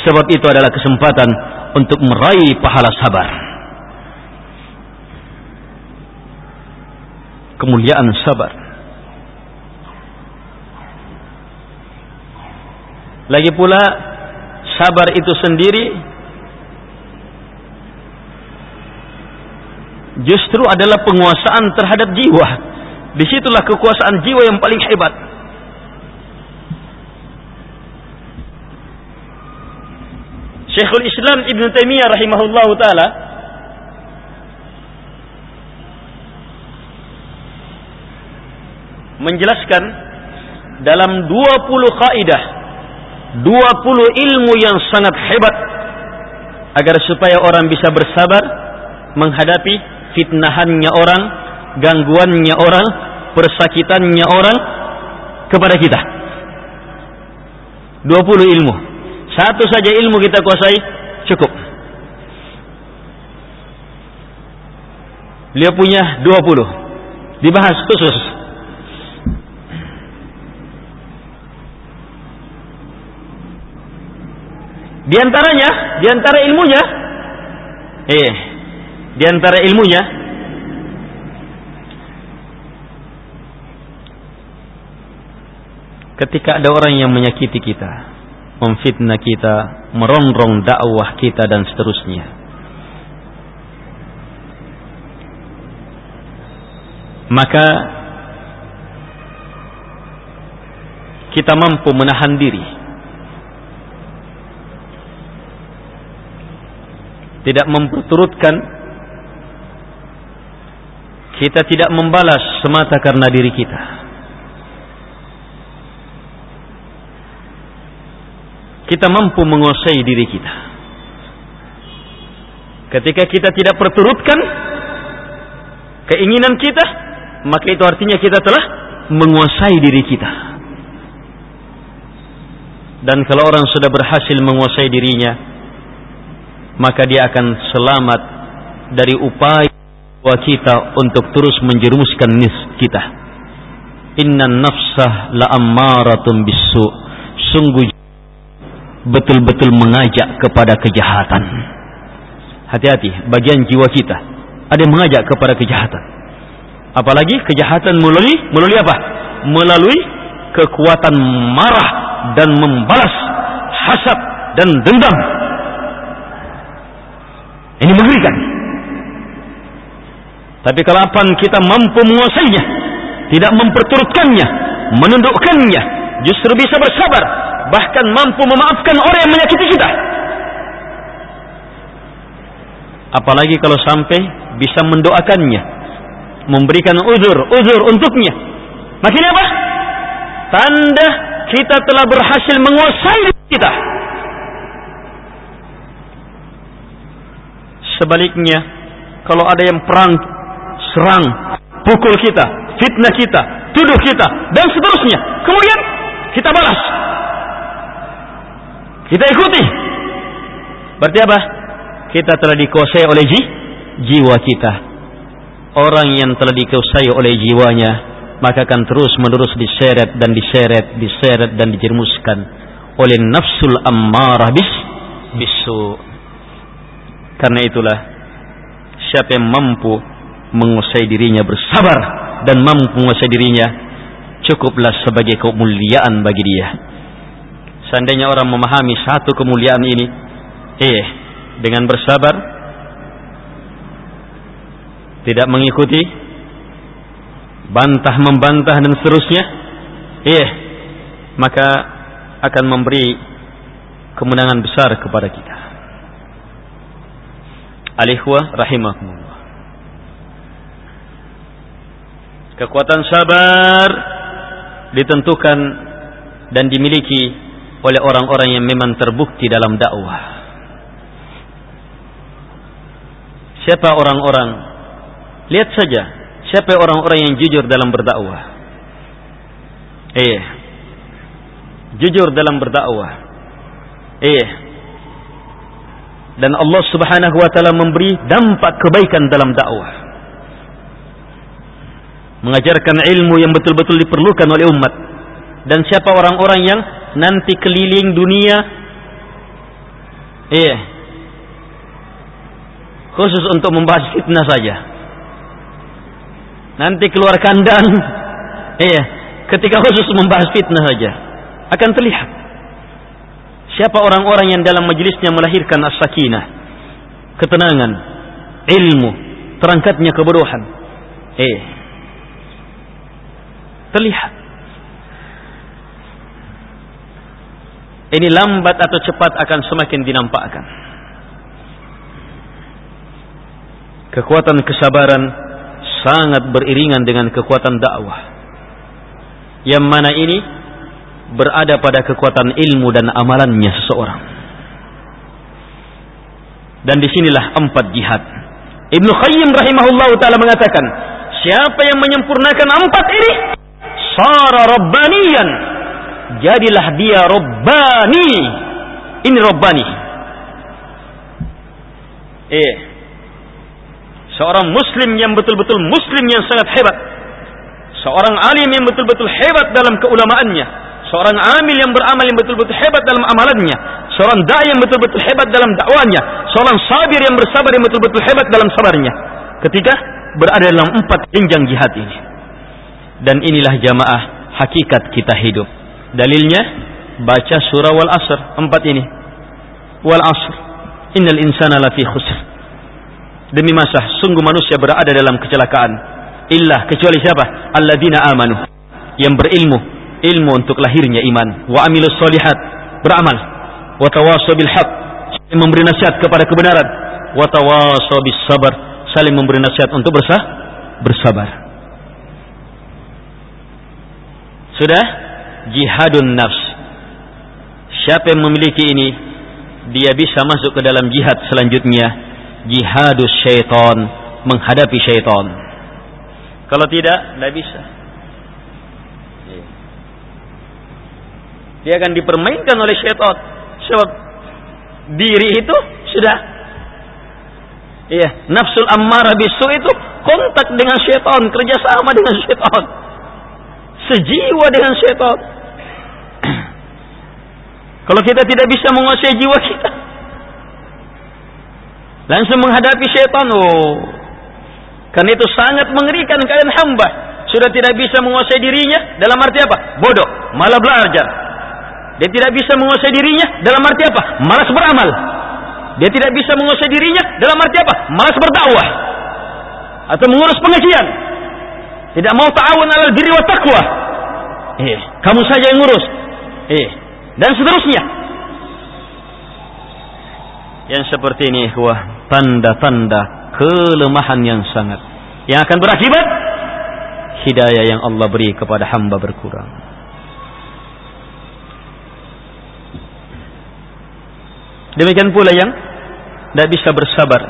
Sebab itu adalah kesempatan untuk meraih pahala sabar. Kemuliaan sabar. Lagi pula sabar itu sendiri justru adalah penguasaan terhadap jiwa. Di situlah kekuasaan jiwa yang paling hebat. Syekhul Islam Ibn Taimiyah rahimahullahu taala menjelaskan dalam 20 kaidah 20 ilmu yang sangat hebat agar supaya orang bisa bersabar menghadapi fitnahannya orang, gangguannya orang, persakitannya orang kepada kita. 20 ilmu. Satu saja ilmu kita kuasai cukup. Dia punya 20. Dibahas khusus Di antaranya, di antara ilmunya, eh, di antara ilmunya, ketika ada orang yang menyakiti kita, memfitnah kita, merongrong dakwah kita dan seterusnya. Maka kita mampu menahan diri tidak memperturutkan. Kita tidak membalas semata karena diri kita. Kita mampu menguasai diri kita. Ketika kita tidak perturutkan keinginan kita maka itu artinya kita telah menguasai diri kita. Dan kalau orang sudah berhasil menguasai dirinya maka dia akan selamat dari upaya kita untuk terus menjerumuskan nis kita. inna nafsah la ammaratun bisu sungguh betul-betul mengajak kepada kejahatan. Hati-hati bagian jiwa kita. Ada yang mengajak kepada kejahatan. Apalagi kejahatan melalui melalui apa? Melalui kekuatan marah dan membalas hasad dan dendam ini mengerikan tapi kalau apa kita mampu menguasainya tidak memperturutkannya menundukkannya justru bisa bersabar bahkan mampu memaafkan orang yang menyakiti kita. Apalagi kalau sampai bisa mendoakannya memberikan uzur uzur untuknya. Makin apa? Tanda kita telah berhasil menguasai kita sebaliknya kalau ada yang perang serang pukul kita fitnah kita tuduh kita dan seterusnya kemudian kita balas kita ikuti berarti apa kita telah dikuasai oleh ji, jiwa kita. Orang yang telah dikuasai oleh jiwanya, maka akan terus menerus diseret dan diseret, diseret dan dijermuskan oleh nafsul ammarah bis bisu. Karena itulah siapa yang mampu menguasai dirinya bersabar dan mampu menguasai dirinya cukuplah sebagai kemuliaan bagi dia. Seandainya orang memahami satu kemuliaan ini, eh dengan bersabar tidak mengikuti bantah membantah dan seterusnya iya maka akan memberi kemenangan besar kepada kita alihwa rahimahumullah kekuatan sabar ditentukan dan dimiliki oleh orang-orang yang memang terbukti dalam dakwah Siapa orang-orang? Lihat saja, siapa orang-orang yang jujur dalam berdakwah? Eh, jujur dalam berdakwah. Eh, dan Allah Subhanahu wa taala memberi dampak kebaikan dalam dakwah. Mengajarkan ilmu yang betul-betul diperlukan oleh umat. Dan siapa orang-orang yang nanti keliling dunia eh khusus untuk membahas fitnah saja. Nanti keluar kandang, iya, ketika khusus membahas fitnah saja akan terlihat siapa orang-orang yang dalam majelisnya melahirkan as-sakinah, ketenangan, ilmu, terangkatnya kebodohan. Eh, terlihat. Ini lambat atau cepat akan semakin dinampakkan. Kekuatan kesabaran sangat beriringan dengan kekuatan dakwah. Yang mana ini berada pada kekuatan ilmu dan amalannya seseorang. Dan di sinilah empat jihad. Ibnu Qayyim rahimahullah taala mengatakan, siapa yang menyempurnakan empat ini, sara rabbaniyan. Jadilah dia rabbani. Ini rabbani. Eh, seorang muslim yang betul-betul muslim yang sangat hebat seorang alim yang betul-betul hebat dalam keulamaannya seorang amil yang beramal yang betul-betul hebat dalam amalannya. Seorang dai yang betul-betul hebat dalam dakwanya seorang sabir yang bersabar yang betul-betul hebat dalam sabarnya. Ketika berada dalam empat jenjang jihad ini. Dan inilah jamaah hakikat kita hidup. Dalilnya baca surah wal asr empat ini. Wal asr innal insana lafi khusr. Demi masa sungguh manusia berada dalam kecelakaan. Illa kecuali siapa? Alladzina amanu. Yang berilmu ilmu untuk lahirnya iman. Wa amilus solihat beramal. Wa tawasaw haq memberi nasihat kepada kebenaran. Wa tawasaw sabar saling memberi nasihat untuk bersah bersabar. Sudah? Jihadun nafs. Siapa yang memiliki ini dia bisa masuk ke dalam jihad selanjutnya. Jihadus syaitan menghadapi syaitan. Kalau tidak tidak bisa dia akan dipermainkan oleh syaitan sebab diri itu sudah iya nafsul ammarah bisu itu kontak dengan syaitan kerjasama dengan syaitan sejiwa dengan setan. Kalau kita tidak bisa menguasai jiwa kita, langsung menghadapi setan, oh, karena itu sangat mengerikan kalian hamba. Sudah tidak bisa menguasai dirinya, dalam arti apa? Bodoh, malah belajar. Dia tidak bisa menguasai dirinya, dalam arti apa? Malas beramal. Dia tidak bisa menguasai dirinya, dalam arti apa? Malas berdakwah. Atau mengurus pengajian. Tidak mau ta'awun alal diri wa taqwa. Eh, kamu saja yang ngurus. Eh, dan seterusnya. Yang seperti ini, wah, tanda-tanda kelemahan yang sangat. Yang akan berakibat hidayah yang Allah beri kepada hamba berkurang. Demikian pula yang tidak bisa bersabar.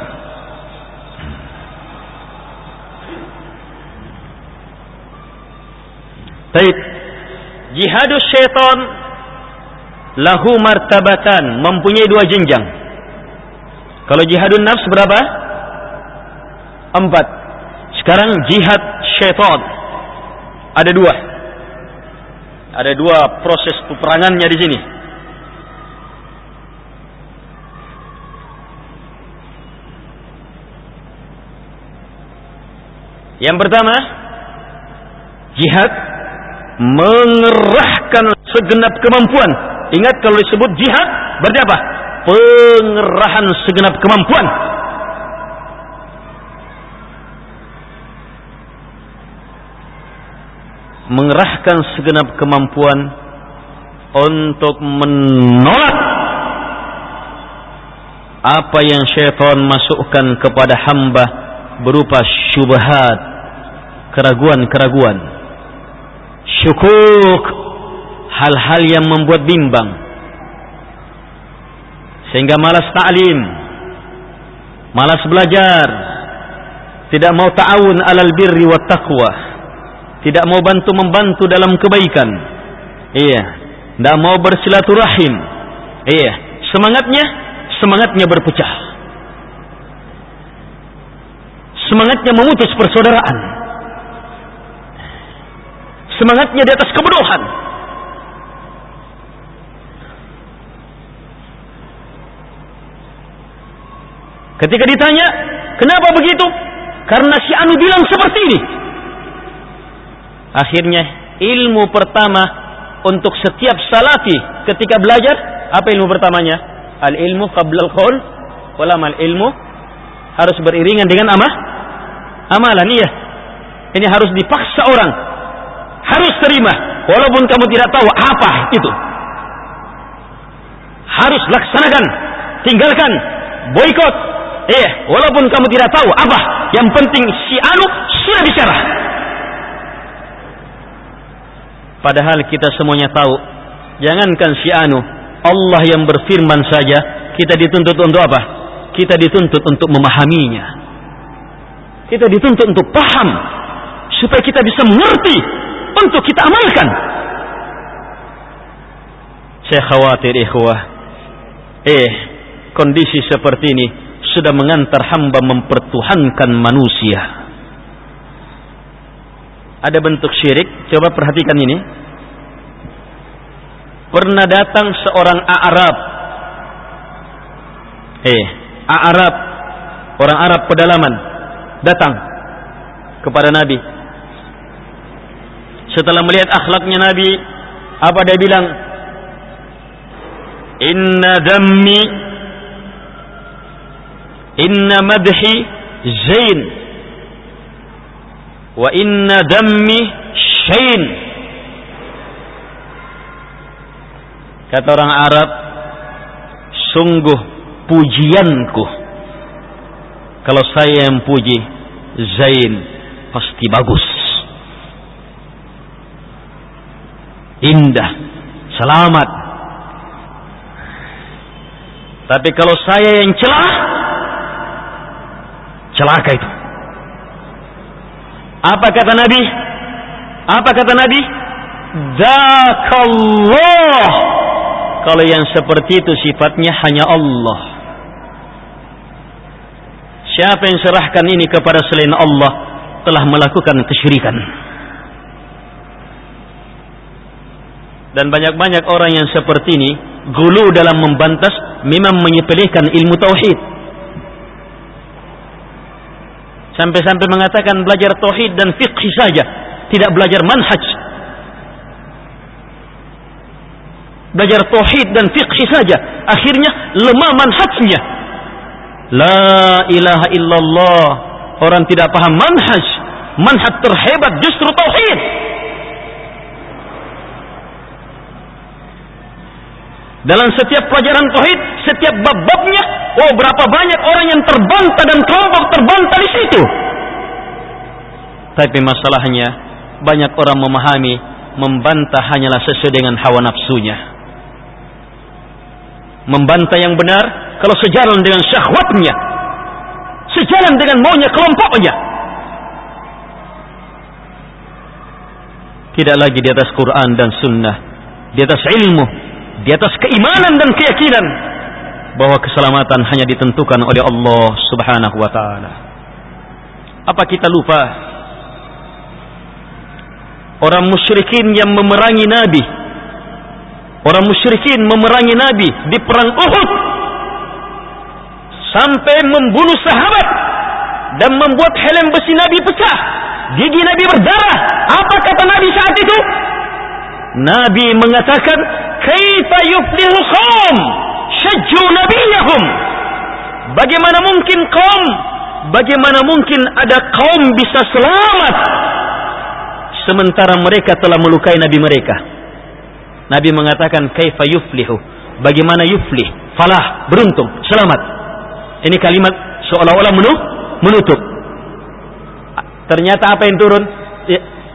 Baik. Jihadus syaitan lahu martabatan, mempunyai dua jenjang. Kalau jihadun nafs berapa? Empat. Sekarang jihad syaitan ada dua. Ada dua proses peperangannya di sini. Yang pertama, jihad mengerahkan segenap kemampuan. Ingat kalau disebut jihad, berarti apa? Pengerahan segenap kemampuan. Mengerahkan segenap kemampuan untuk menolak apa yang syaitan masukkan kepada hamba berupa syubhat, keraguan-keraguan, syukuk, hal-hal yang membuat bimbang. Sehingga malas ta'lim, malas belajar, tidak mau ta'awun alal birri wa taqwa, tidak mau bantu-membantu dalam kebaikan. Iya, tidak mau bersilaturahim. Iya, semangatnya semangatnya berpecah Semangatnya memutus persaudaraan. Semangatnya di atas kebodohan. Ketika ditanya, kenapa begitu? Karena si Anu bilang seperti ini. Akhirnya ilmu pertama untuk setiap salati ketika belajar, apa ilmu pertamanya? Al ilmu qabla al qaul wal amal ilmu harus beriringan dengan amah amalan iya. Ini harus dipaksa orang. Harus terima walaupun kamu tidak tahu apa itu. Harus laksanakan, tinggalkan, boikot. Eh, walaupun kamu tidak tahu apa, yang penting si anu sudah bicara. Padahal kita semuanya tahu, jangankan si anu, Allah yang berfirman saja, kita dituntut untuk apa? Kita dituntut untuk memahaminya. Kita dituntut untuk paham supaya kita bisa mengerti untuk kita amalkan. Saya khawatir ikhwah. Eh, kondisi seperti ini sudah mengantar hamba mempertuhankan manusia. Ada bentuk syirik, coba perhatikan ini. Pernah datang seorang Arab. Eh, Arab, orang Arab pedalaman datang kepada Nabi. Setelah melihat akhlaknya Nabi, apa dia bilang? Inna dammi Inna madhi zain wa inna dammi syain kata orang Arab sungguh pujianku. Kalau saya yang puji Zain pasti bagus indah selamat. Tapi kalau saya yang celah celaka itu. Apa kata Nabi? Apa kata Nabi? Zakallah kalau yang seperti itu sifatnya hanya Allah. Siapa yang serahkan ini kepada selain Allah telah melakukan kesyirikan. Dan banyak-banyak orang yang seperti ini gulu dalam membantas memang menyepelekan ilmu tauhid. Sampai-sampai mengatakan belajar tauhid dan fiqh saja, tidak belajar manhaj. Belajar tauhid dan fiqh saja, akhirnya lemah manhajnya. La ilaha illallah. Orang tidak paham manhaj. Manhaj terhebat justru tauhid. Dalam setiap pelajaran tauhid, setiap bab-babnya, oh berapa banyak orang yang terbantah dan kelompok terbantah di situ. Tapi masalahnya, banyak orang memahami, membantah hanyalah sesuai dengan hawa nafsunya. Membantah yang benar, kalau sejalan dengan syahwatnya, sejalan dengan maunya kelompoknya. Tidak lagi di atas Quran dan Sunnah, di atas ilmu, di atas keimanan dan keyakinan bahwa keselamatan hanya ditentukan oleh Allah Subhanahu wa taala. Apa kita lupa? Orang musyrikin yang memerangi nabi. Orang musyrikin memerangi nabi di perang Uhud. Sampai membunuh sahabat dan membuat helm besi nabi pecah. Gigi nabi berdarah. Apa kata nabi saat itu? Nabi mengatakan kaifa yuflihu qaum syajju nabiyahum bagaimana mungkin kaum bagaimana mungkin ada kaum bisa selamat sementara mereka telah melukai nabi mereka. Nabi mengatakan kaifa yuflihu? Bagaimana yuflih? Falah beruntung selamat. Ini kalimat seolah-olah menutup. Ternyata apa yang turun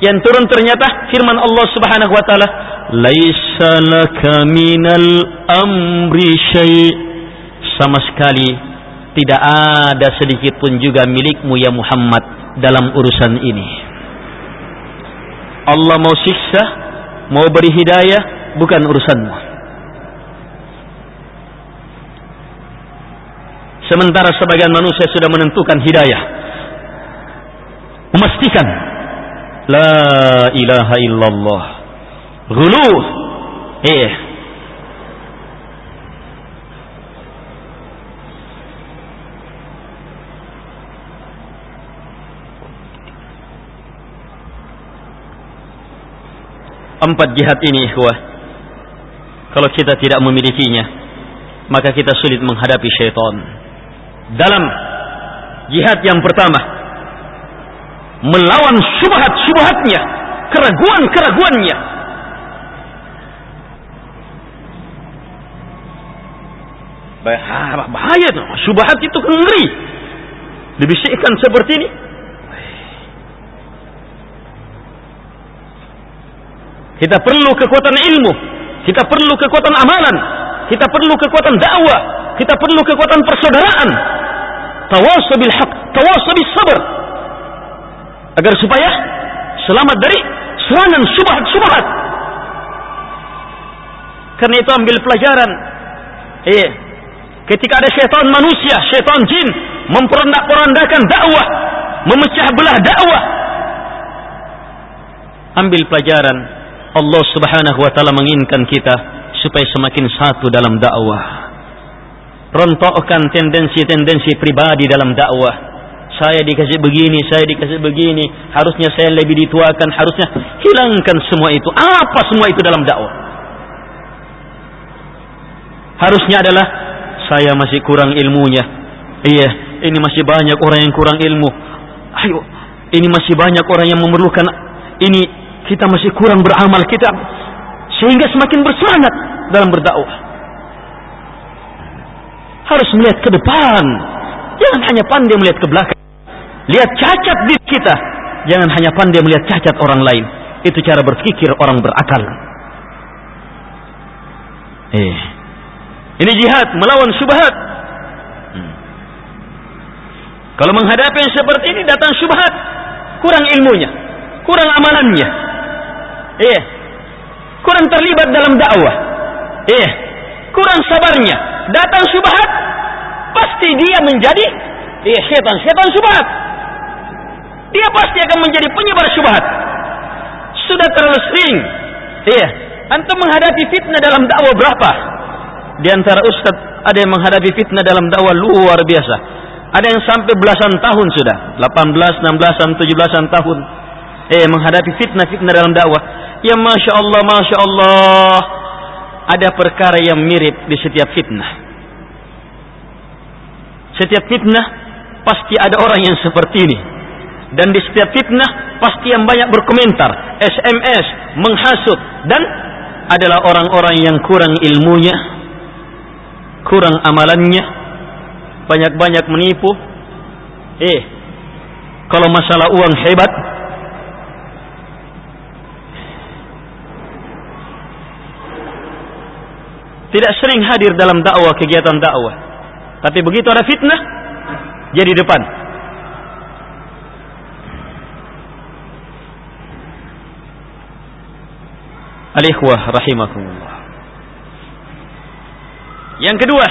yang turun ternyata firman Allah Subhanahu wa taala laisa laka minal amri syai. Sama sekali tidak ada sedikit pun juga milikmu ya Muhammad dalam urusan ini. Allah mau siksa mau beri hidayah bukan urusanmu. Sementara sebagian manusia sudah menentukan hidayah. Memastikan La ilaha illallah. Gulu. Eh. Empat jihad ini, ikhwah. Kalau kita tidak memilikinya, maka kita sulit menghadapi syaitan. Dalam jihad yang pertama, melawan syubhat-syubhatnya, keraguan-keraguannya. Bahaya tuh, syubhat itu ngeri. Dibisikkan seperti ini. Kita perlu kekuatan ilmu, kita perlu kekuatan amalan, kita perlu kekuatan dakwah, kita perlu kekuatan persaudaraan. Tawassul bil haq, tawassul bis sabr agar supaya selamat dari serangan subhat-subhat. Karena itu ambil pelajaran. Iya. Ketika ada syaitan manusia, syaitan jin memperondak-perondakan dakwah, memecah belah dakwah. Ambil pelajaran. Allah Subhanahu wa taala menginginkan kita supaya semakin satu dalam dakwah. Rontokkan tendensi-tendensi pribadi dalam dakwah saya dikasih begini, saya dikasih begini, harusnya saya lebih dituakan, harusnya hilangkan semua itu. Apa semua itu dalam dakwah? Harusnya adalah saya masih kurang ilmunya. Iya, ini masih banyak orang yang kurang ilmu. Ayo, ini masih banyak orang yang memerlukan ini kita masih kurang beramal kita sehingga semakin bersemangat dalam berdakwah. Harus melihat ke depan. Jangan hanya pandai melihat ke belakang. Lihat cacat di kita. Jangan hanya pandai melihat cacat orang lain. Itu cara berpikir orang berakal. Eh. Ini jihad melawan subhat. Hmm. Kalau menghadapi yang seperti ini datang subhat, kurang ilmunya, kurang amalannya. Eh. Kurang terlibat dalam dakwah. Eh. Kurang sabarnya. Datang subhat, pasti dia menjadi eh setan, setan subhat dia pasti akan menjadi penyebar syubhat. Sudah terlalu sering, iya, antum menghadapi fitnah dalam dakwah berapa? Di antara ustaz ada yang menghadapi fitnah dalam dakwah luar biasa. Ada yang sampai belasan tahun sudah, 18, 16, 17 tahun. Eh menghadapi fitnah-fitnah dalam dakwah. Ya Masya Allah, Masya Allah. Ada perkara yang mirip di setiap fitnah. Setiap fitnah pasti ada orang yang seperti ini. Dan di setiap fitnah pasti yang banyak berkomentar, SMS, menghasut dan adalah orang-orang yang kurang ilmunya, kurang amalannya, banyak-banyak menipu. Eh, kalau masalah uang hebat, tidak sering hadir dalam dakwah kegiatan dakwah. Tapi begitu ada fitnah, jadi depan. Al-ikhwah rahimakumullah. Yang kedua,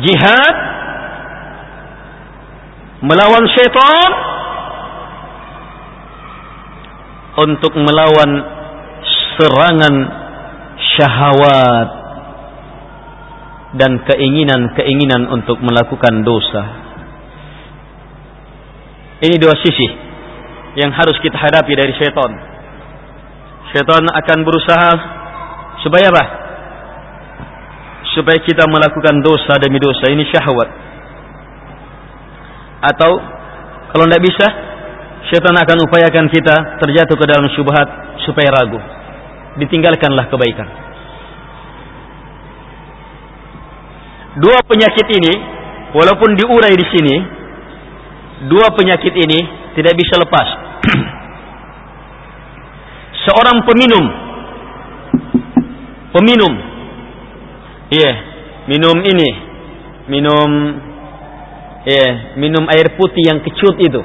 jihad melawan syaitan untuk melawan serangan syahwat dan keinginan-keinginan untuk melakukan dosa. Ini dua sisi yang harus kita hadapi dari syaitan. Syaitan akan berusaha supaya apa? Supaya kita melakukan dosa demi dosa. Ini syahwat. Atau kalau tidak bisa, syaitan akan upayakan kita terjatuh ke dalam syubhat supaya ragu. Ditinggalkanlah kebaikan. Dua penyakit ini, walaupun diurai di sini, dua penyakit ini tidak bisa lepas. Seorang peminum, peminum, iya, yeah, minum ini, minum, iya, yeah, minum air putih yang kecut itu.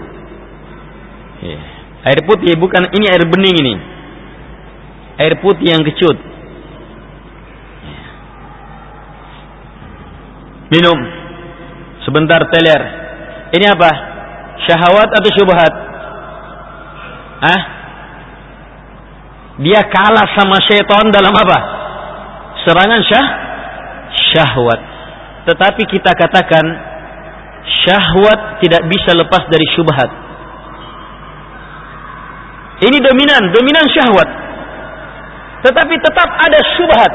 Yeah. Air putih bukan ini air bening ini, air putih yang kecut. minum. Sebentar teler. Ini apa? Syahwat atau syubhat? Ah dia kalah sama syaitan dalam apa? Serangan syah syahwat. Tetapi kita katakan syahwat tidak bisa lepas dari syubhat. Ini dominan dominan syahwat. Tetapi tetap ada syubhat.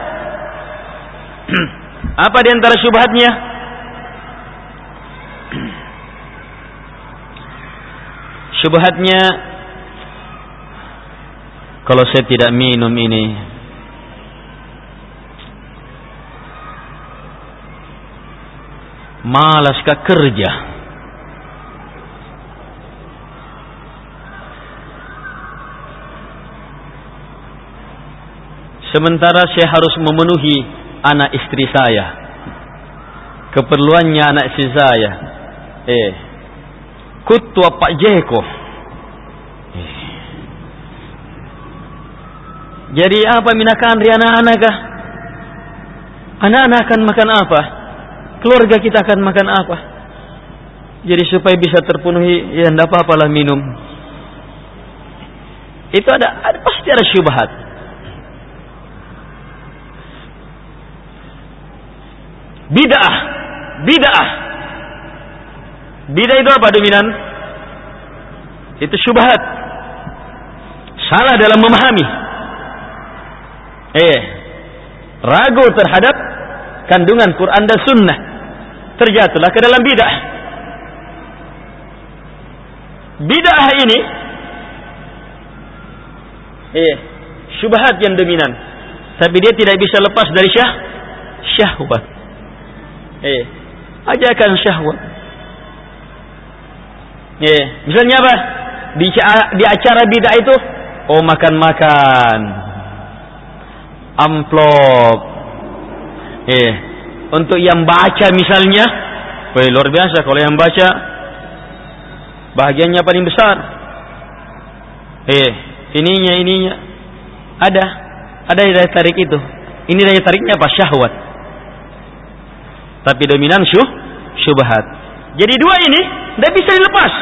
Apa di antara syubhatnya? Syubhatnya kalau saya tidak minum ini malaskah kerja? Sementara saya harus memenuhi anak istri saya. Keperluannya anak istri saya. Eh, Kutua Pak Jeko. Jadi apa minakan riana anak kah? Anak-anak akan makan apa? Keluarga kita akan makan apa? Jadi supaya bisa terpenuhi, ya tidak apa-apalah minum. Itu ada, ada pasti ada syubhat. Bid'ah, bid'ah Bida itu apa dominan? Itu syubhat. Salah dalam memahami. Eh, ragu terhadap kandungan Quran dan Sunnah. Terjatuhlah ke dalam bidah. Bidah ini, eh, syubhat yang dominan. Tapi dia tidak bisa lepas dari syah, syahwat. Eh, ajakan syahwat. Ya, misalnya apa? Di, di acara bidah itu, oh makan-makan, amplop. Eh, untuk yang baca misalnya, wah luar biasa kalau yang baca bahagiannya paling besar. Eh, ininya ininya ada ada daya tarik itu. Ini daya tariknya apa? Syahwat. Tapi dominan syuh, syubhat. Jadi dua ini tidak bisa dilepas.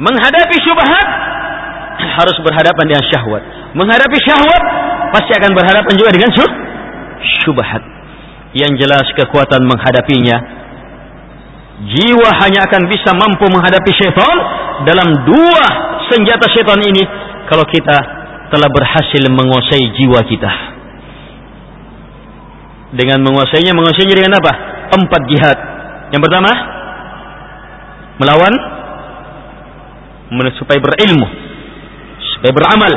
Menghadapi syubhat harus berhadapan dengan syahwat. Menghadapi syahwat pasti akan berhadapan juga dengan syubhat. Yang jelas kekuatan menghadapinya jiwa hanya akan bisa mampu menghadapi syaitan dalam dua senjata syaitan ini kalau kita telah berhasil menguasai jiwa kita. Dengan menguasainya, menguasainya dengan apa? Empat jihad. Yang pertama, melawan supaya berilmu, supaya beramal,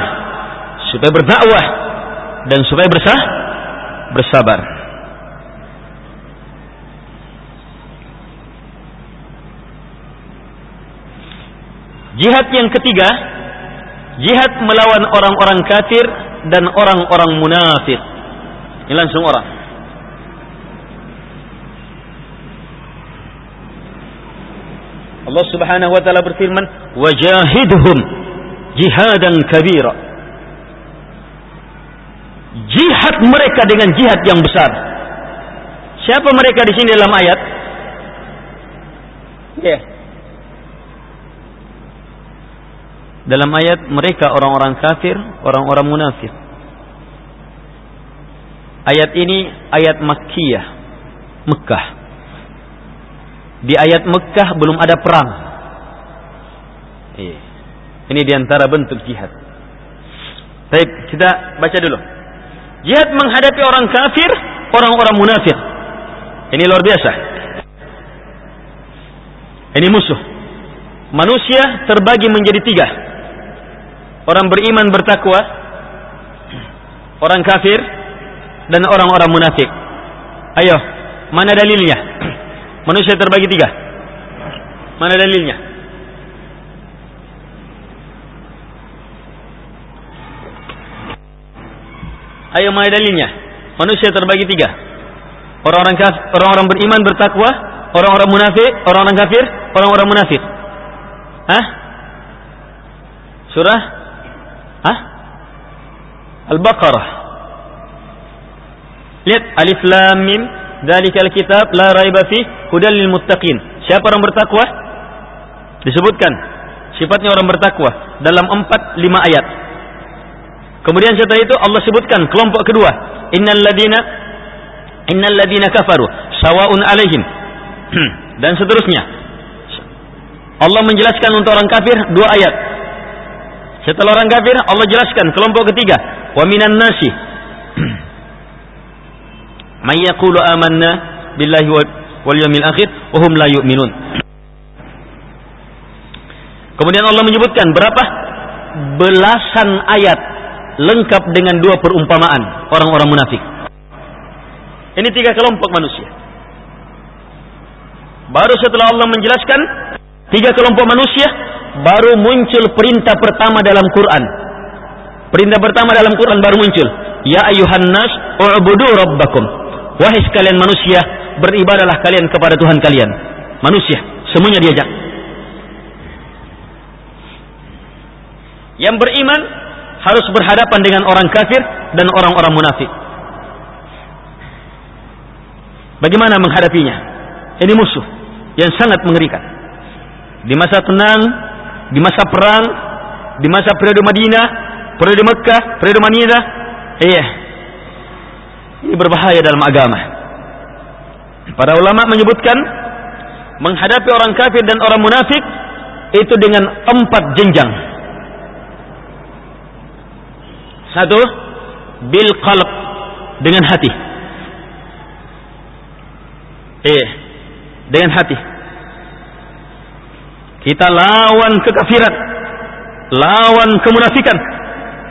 supaya berdakwah dan supaya bersah bersabar. Jihad yang ketiga, jihad melawan orang-orang kafir dan orang-orang munafik. Ini langsung orang. Allah Subhanahu wa taala berfirman, "Wajahidhum jihadan kabira." Jihad mereka dengan jihad yang besar. Siapa mereka di sini dalam ayat? Ya. Yeah. Dalam ayat mereka orang-orang kafir, orang-orang munafik. Ayat ini ayat Makkiyah, Mekah. Di ayat Mekah belum ada perang. Iya. Ini di antara bentuk jihad. Baik, kita baca dulu. Jihad menghadapi orang kafir, orang-orang munafik. Ini luar biasa. Ini musuh. Manusia terbagi menjadi tiga orang beriman bertakwa, orang kafir, dan orang-orang munafik. Ayo, mana dalilnya? Manusia terbagi tiga. Mana dalilnya? Ayo mana dalilnya? Manusia terbagi tiga. Orang-orang orang-orang beriman bertakwa, orang-orang munafik, orang-orang kafir, orang-orang munafik. Hah? Surah Hah? Al-Baqarah. Lihat alif lam mim dzalikal kitab la raiba fi hudal lil muttaqin. Siapa orang bertakwa? Disebutkan sifatnya orang bertakwa dalam empat lima ayat. Kemudian setelah itu Allah sebutkan kelompok kedua, innal ladina innal ladina kafaru sawaun alaihim dan seterusnya. Allah menjelaskan untuk orang kafir dua ayat. Setelah orang kafir, Allah jelaskan kelompok ketiga. Wa minan nasi. May yaqulu amanna billahi wal yawmil akhir wa hum la yu'minun. Kemudian Allah menyebutkan berapa? Belasan ayat lengkap dengan dua perumpamaan orang-orang munafik. Ini tiga kelompok manusia. Baru setelah Allah menjelaskan tiga kelompok manusia, baru muncul perintah pertama dalam Quran. Perintah pertama dalam Quran baru muncul. Ya ayuhan nas, u'budu rabbakum. Wahai sekalian manusia, beribadalah kalian kepada Tuhan kalian. Manusia, semuanya diajak. Yang beriman harus berhadapan dengan orang kafir dan orang-orang munafik. Bagaimana menghadapinya? Ini musuh yang sangat mengerikan. Di masa tenang di masa perang, di masa periode Madinah, periode Mekah, periode Madinah, iya. Ini berbahaya dalam agama. Para ulama menyebutkan menghadapi orang kafir dan orang munafik itu dengan empat jenjang. Satu, bil qalb dengan hati. Eh, dengan hati. Kita lawan kekafiran, lawan kemunafikan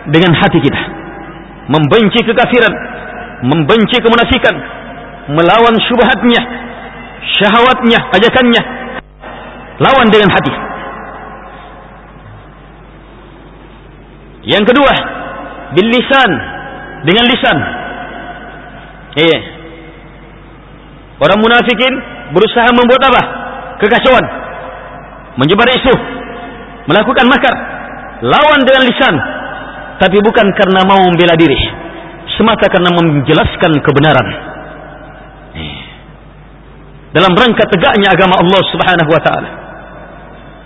dengan hati kita. Membenci kekafiran, membenci kemunafikan, melawan syubhatnya, syahwatnya, ajakannya. Lawan dengan hati. Yang kedua, bil lisan, dengan lisan. Eh. Orang munafikin berusaha membuat apa? Kekacauan menyebar isu, melakukan makar, lawan dengan lisan, tapi bukan karena mau membela diri, semata karena menjelaskan kebenaran. Dalam rangka tegaknya agama Allah Subhanahu wa taala.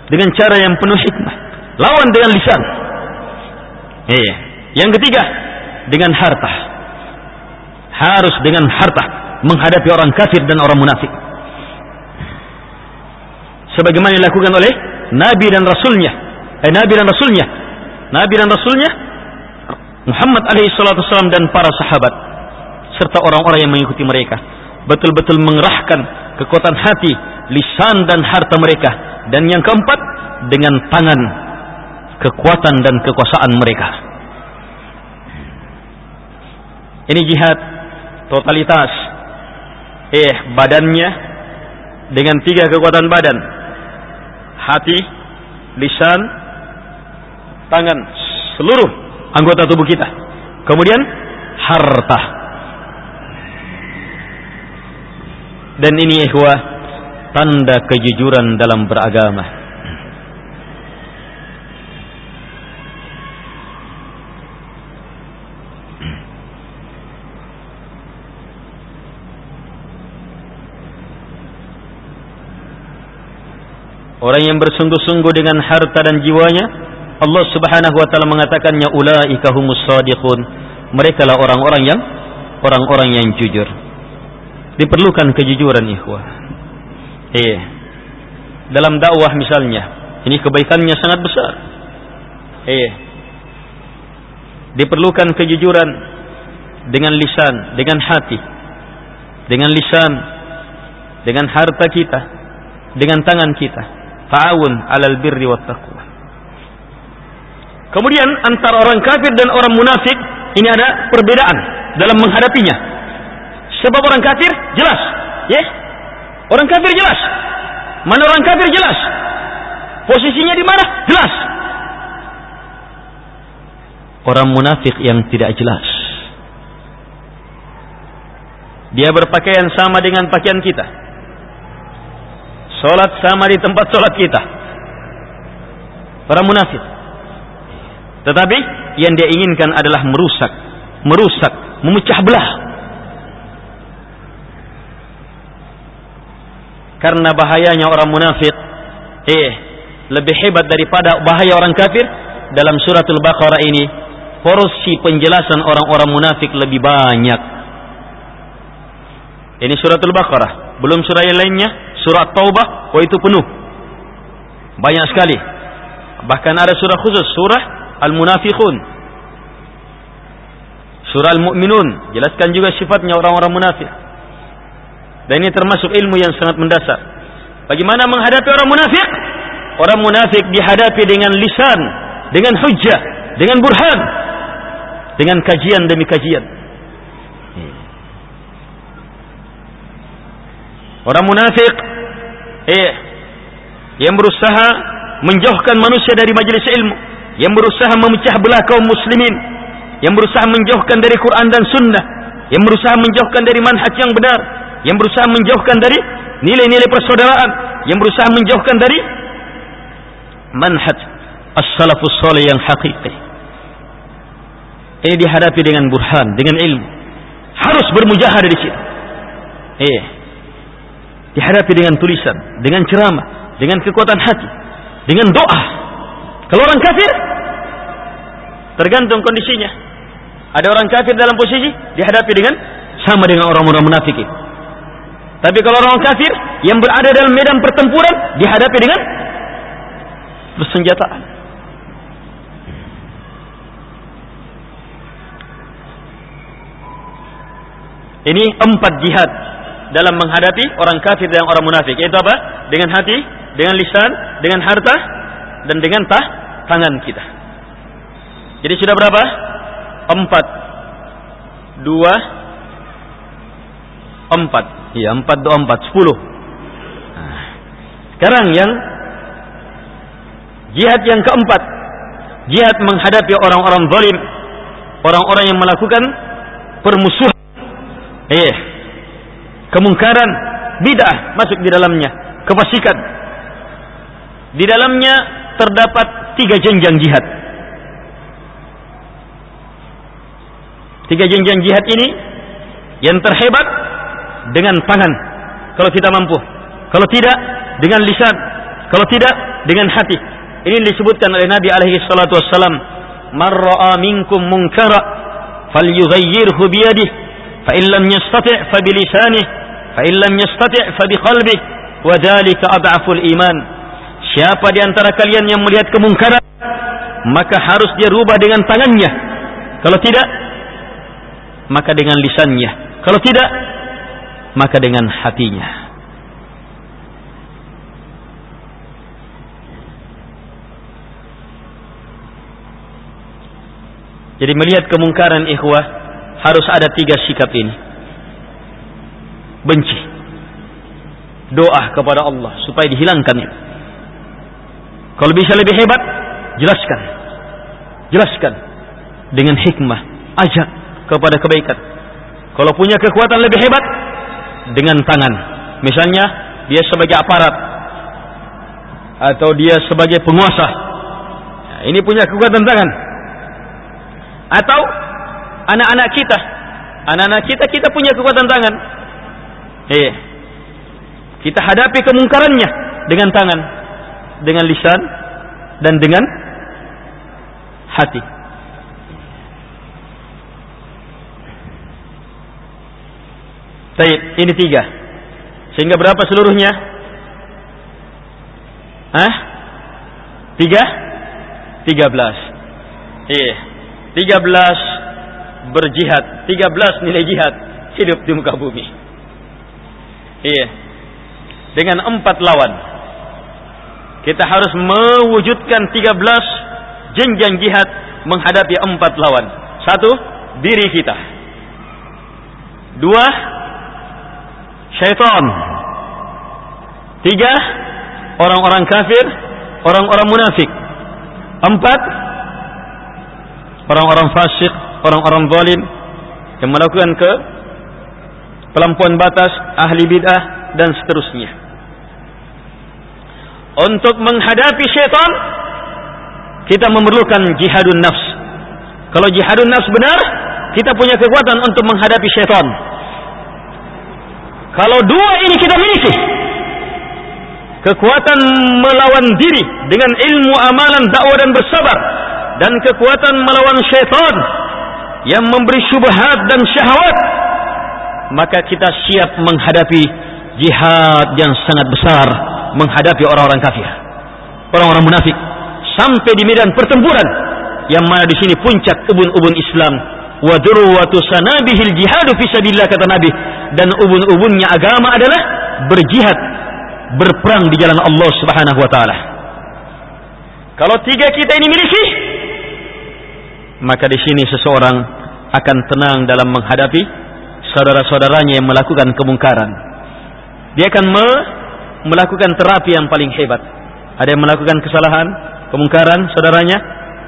Dengan cara yang penuh hikmah, lawan dengan lisan. Eh, Yang ketiga, dengan harta. Harus dengan harta menghadapi orang kafir dan orang munafik. Sebagaimana dilakukan oleh Nabi dan Rasulnya. Eh, Nabi dan Rasulnya. Nabi dan Rasulnya Muhammad alaihi salatu wasallam dan para sahabat serta orang-orang yang mengikuti mereka betul-betul mengerahkan kekuatan hati, lisan dan harta mereka dan yang keempat dengan tangan kekuatan dan kekuasaan mereka. Ini jihad totalitas. Eh, badannya dengan tiga kekuatan badan. Hati, lisan, tangan, seluruh anggota tubuh kita. Kemudian harta. Dan ini ikhwah tanda kejujuran dalam beragama. Orang yang bersungguh-sungguh dengan harta dan jiwanya, Allah Subhanahu wa taala mengatakannya ulaika humus shadiqun. Mereka lah orang-orang yang orang-orang yang jujur. Diperlukan kejujuran ikhwah. Eh. Dalam dakwah misalnya, ini kebaikannya sangat besar. Eh. Diperlukan kejujuran dengan lisan, dengan hati. Dengan lisan, dengan harta kita, dengan tangan kita ta'awun 'alal birri wat taqwa. Kemudian antara orang kafir dan orang munafik ini ada perbedaan dalam menghadapinya. Sebab orang kafir jelas, ya. Yeah? Orang kafir jelas. Mana orang kafir jelas. Posisinya di mana? Jelas. Orang munafik yang tidak jelas. Dia berpakaian sama dengan pakaian kita Sholat sama di tempat sholat kita. Para munafik. Tetapi yang dia inginkan adalah merusak, merusak, memecah belah. Karena bahayanya orang munafik, eh, lebih hebat daripada bahaya orang kafir. Dalam suratul Baqarah ini, porsi penjelasan orang-orang munafik lebih banyak. Ini suratul Baqarah, belum surah yang lainnya Surat Taubah, oh itu penuh. Banyak sekali. Bahkan ada surah khusus, surah Al-Munafiqun. Surah Al-Mu'minun, jelaskan juga sifatnya orang-orang munafik. Dan ini termasuk ilmu yang sangat mendasar. Bagaimana menghadapi orang munafik? Orang munafik dihadapi dengan lisan, dengan hujjah, dengan burhan, dengan kajian demi kajian. Orang munafik eh yang berusaha menjauhkan manusia dari majelis ilmu, yang berusaha memecah belah kaum muslimin, yang berusaha menjauhkan dari Quran dan Sunnah, yang berusaha menjauhkan dari manhaj yang benar, yang berusaha menjauhkan dari nilai-nilai persaudaraan, yang berusaha menjauhkan dari manhaj as-salafus salih yang hakiki. Ini dihadapi dengan burhan, dengan ilmu. Harus bermujahadah di situ. Eh, dihadapi dengan tulisan, dengan ceramah, dengan kekuatan hati, dengan doa. Kalau orang kafir, tergantung kondisinya. Ada orang kafir dalam posisi dihadapi dengan sama dengan orang-orang munafik. Tapi kalau orang kafir yang berada dalam medan pertempuran dihadapi dengan bersenjataan. Ini empat jihad dalam menghadapi orang kafir dan orang munafik. Yaitu apa? Dengan hati dengan lisan dengan harta dan dengan tah tangan kita. Jadi sudah berapa? Empat. Dua. Empat. Iya empat dua empat. Sepuluh. Nah, sekarang yang jihad yang keempat. Jihad menghadapi orang-orang zalim. Orang-orang yang melakukan permusuhan. Eh kemungkaran, bid'ah masuk di dalamnya, kefasikan. Di dalamnya terdapat tiga jenjang jihad. Tiga jenjang jihad ini yang terhebat dengan tangan kalau kita mampu. Kalau tidak dengan lisan, kalau tidak dengan hati. Ini disebutkan oleh Nabi alaihi salatu wassalam man ra'a minkum munkara falyughayyirhu bi yadihi in lam yastati' fa fa bi qalbihi wa dhalika adhaful iman. Siapa di antara kalian yang melihat kemungkaran maka harus dia rubah dengan tangannya. Kalau tidak maka dengan lisannya. Kalau tidak maka dengan hatinya. Jadi melihat kemungkaran ikhwah harus ada tiga sikap ini. Benci. Doa kepada Allah supaya dihilangkan Kalau bisa lebih hebat, jelaskan. Jelaskan dengan hikmah, ajak kepada kebaikan. Kalau punya kekuatan lebih hebat dengan tangan. Misalnya dia sebagai aparat atau dia sebagai penguasa. ini punya kekuatan tangan atau anak-anak kita anak-anak kita kita punya kekuatan tangan iya kita hadapi kemungkarannya dengan tangan dengan lisan dan dengan hati Baik, ini tiga. Sehingga berapa seluruhnya? Hah? Tiga? Tiga belas. Iya. 13 berjihad, 13 nilai jihad hidup di muka bumi. Iya. Dengan empat lawan. Kita harus mewujudkan 13 jenjang jihad menghadapi empat lawan. Satu, diri kita. Dua, syaitan. Tiga, orang-orang kafir, orang-orang munafik. Empat, orang-orang fasik, orang-orang zalim yang melakukan ke pelampuan batas, ahli bid'ah dan seterusnya. Untuk menghadapi syaitan kita memerlukan jihadun nafs. Kalau jihadun nafs benar, kita punya kekuatan untuk menghadapi syaitan. Kalau dua ini kita miliki, kekuatan melawan diri dengan ilmu amalan dakwah dan bersabar dan kekuatan melawan syaitan yang memberi syubhat dan syahwat maka kita siap menghadapi jihad yang sangat besar menghadapi orang-orang kafir orang-orang munafik sampai di medan pertempuran yang mana di sini puncak ubun-ubun Islam wa durwatu sanabihil jihadu fi sabilillah kata Nabi. Dan ubun-ubunnya agama adalah berjihad berperang di jalan Allah Subhanahu wa taala. Kalau tiga kita ini miliki maka di sini seseorang akan tenang dalam menghadapi saudara-saudaranya yang melakukan kemungkaran. Dia akan me melakukan terapi yang paling hebat. Ada yang melakukan kesalahan, kemungkaran saudaranya,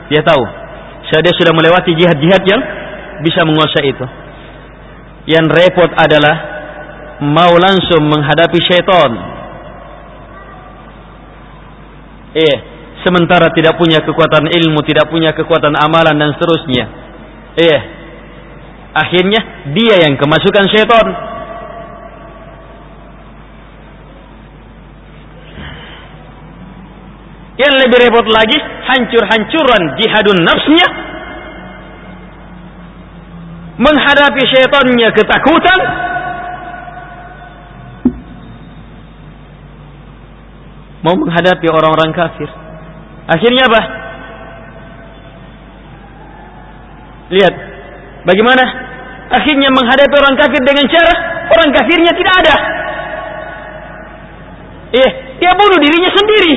dia tahu. Saya dia sudah melewati jihad-jihad yang bisa menguasai itu. Yang repot adalah mau langsung menghadapi syaitan. Eh, sementara tidak punya kekuatan ilmu, tidak punya kekuatan amalan dan seterusnya. Iya. Akhirnya dia yang kemasukan setan. Yang lebih repot lagi, hancur-hancuran jihadun nafsnya menghadapi syaitannya ketakutan mau menghadapi orang-orang kafir Akhirnya apa? Lihat bagaimana akhirnya menghadapi orang kafir dengan cara orang kafirnya tidak ada. Eh, dia bunuh dirinya sendiri.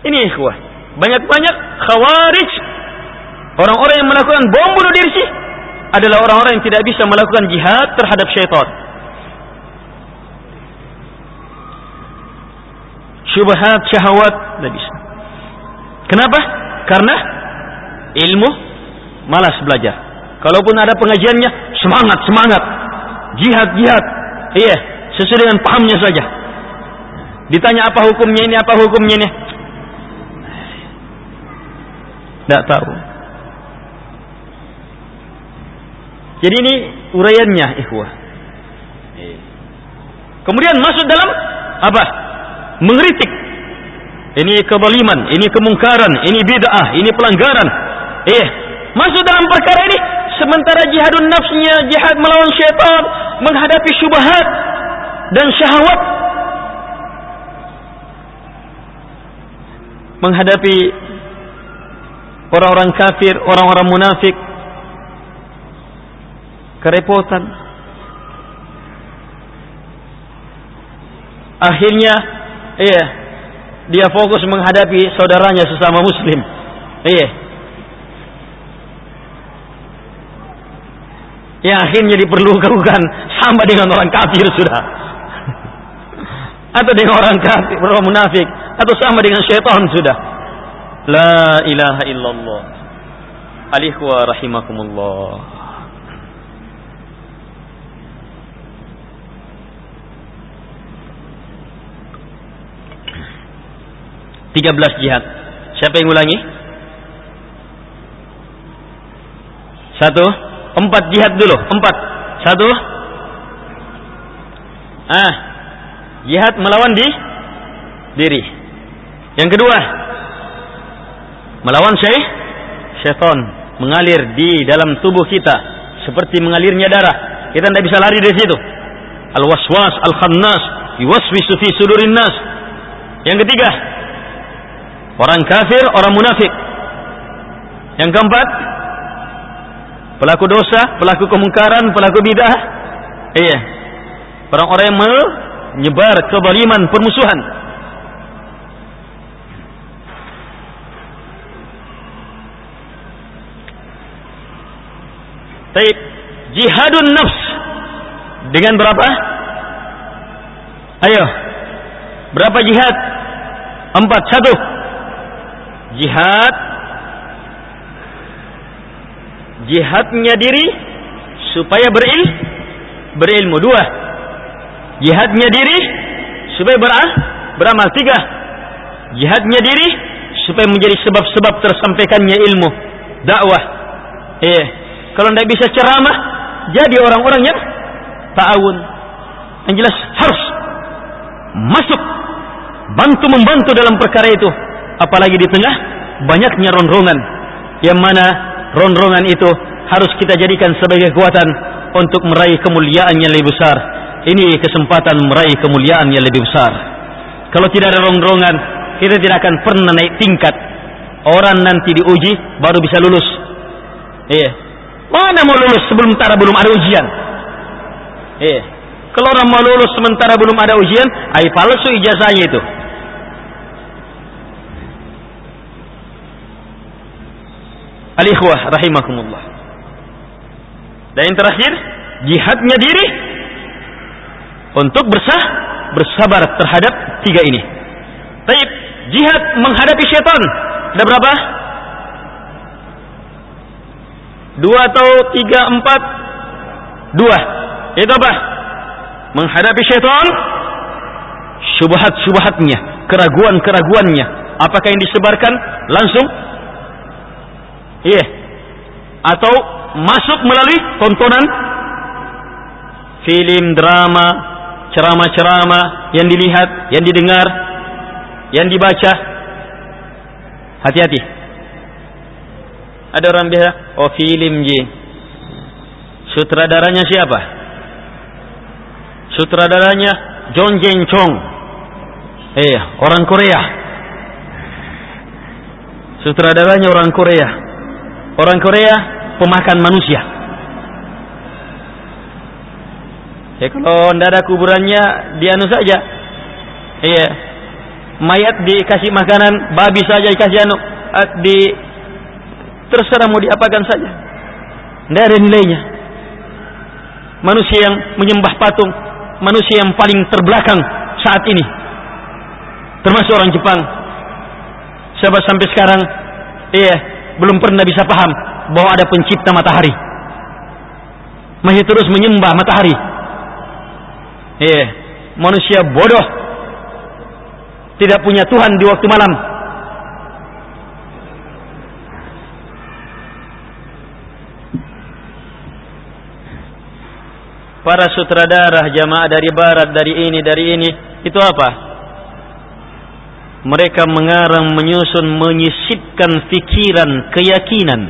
Ini ikhwah. Banyak-banyak khawarij. Orang-orang yang melakukan bom bunuh diri sih adalah orang-orang yang tidak bisa melakukan jihad terhadap syaitan. Syubhat, syahwat, tidak bisa. Kenapa? Karena ilmu malas belajar. Kalaupun ada pengajiannya, semangat, semangat. Jihad, jihad. Iya, sesuai dengan pahamnya saja. Ditanya apa hukumnya ini, apa hukumnya ini. Tidak tahu. Jadi ini uraiannya ikhwah. Kemudian masuk dalam apa? Mengkritik. Ini kebaliman, ini kemungkaran, ini bid'ah, ini pelanggaran. Eh, masuk dalam perkara ini sementara jihadun nafsnya, jihad melawan syaitan, menghadapi syubhat dan syahwat menghadapi orang-orang kafir, orang-orang munafik kerepotan akhirnya iya. Dia fokus menghadapi saudaranya sesama muslim. Iya. Yang akhirnya diperlukan sama dengan orang kafir sudah. Atau dengan orang kafir orang munafik. Atau sama dengan syaitan sudah. La ilaha illallah. Alihwa rahimakumullah 13 jihad. Siapa yang ulangi? Satu, empat jihad dulu, empat. Satu, ah, jihad melawan di diri. Yang kedua, melawan syekh, syaitan mengalir di dalam tubuh kita seperti mengalirnya darah. Kita tidak bisa lari dari situ. Al waswas al khannas yuwaswisu fi sudurin nas. Yang ketiga, orang kafir, orang munafik. Yang keempat, pelaku dosa, pelaku kemungkaran, pelaku bidah. Iya. Orang-orang yang menyebar kebaliman, permusuhan. Taib jihadun nafs dengan berapa? Ayo. Berapa jihad? Empat. Satu jihad. Jihadnya diri supaya beril berilmu. Dua. Jihadnya diri supaya beramal. Tiga. Jihadnya diri supaya menjadi sebab-sebab tersampaikannya ilmu. Dakwah. Eh kalau tidak bisa ceramah jadi orang-orang yang ta'awun. Yang jelas harus masuk bantu membantu dalam perkara itu apalagi di tengah banyaknya ronrongan yang mana ronrongan itu harus kita jadikan sebagai kekuatan untuk meraih kemuliaan yang lebih besar. Ini kesempatan meraih kemuliaan yang lebih besar. Kalau tidak ada ronrongan kita tidak akan pernah naik tingkat. Orang nanti diuji baru bisa lulus. Iya. Mana mau lulus sebelum sementara belum ada ujian? Iya. Kalau orang mau lulus sementara belum ada ujian ay palsu ijazahnya itu Al-ikhwah rahimakumullah. Dan yang terakhir, jihadnya diri untuk bersah bersabar terhadap tiga ini. Taib, jihad menghadapi syaitan. Ada berapa? Dua atau tiga, empat? Dua. Itu apa? Menghadapi syaitan, syubhat-syubhatnya, keraguan-keraguannya. Apakah yang disebarkan langsung Iya. Yeah. Atau masuk melalui tontonan film, drama, ceramah-ceramah yang dilihat, yang didengar, yang dibaca. Hati-hati. Ada orang biasa, oh film je. Sutradaranya siapa? Sutradaranya John Jeng Chong. Eh, orang Korea. Sutradaranya orang Korea. Orang Korea pemakan manusia. Ya kalau tidak ada kuburannya dianu saja. Iya. Mayat dikasih makanan, babi saja dikasih anu eh, di terserah mau diapakan saja. Tidak ada nilainya. Manusia yang menyembah patung, manusia yang paling terbelakang saat ini. Termasuk orang Jepang. Sebab sampai sekarang, iya, belum pernah bisa paham bahwa ada pencipta matahari. Masih terus menyembah matahari. Eh, manusia bodoh. Tidak punya Tuhan di waktu malam. para sutradara jamaah dari barat dari ini dari ini itu apa mereka mengarang menyusun menyisipkan fikiran keyakinan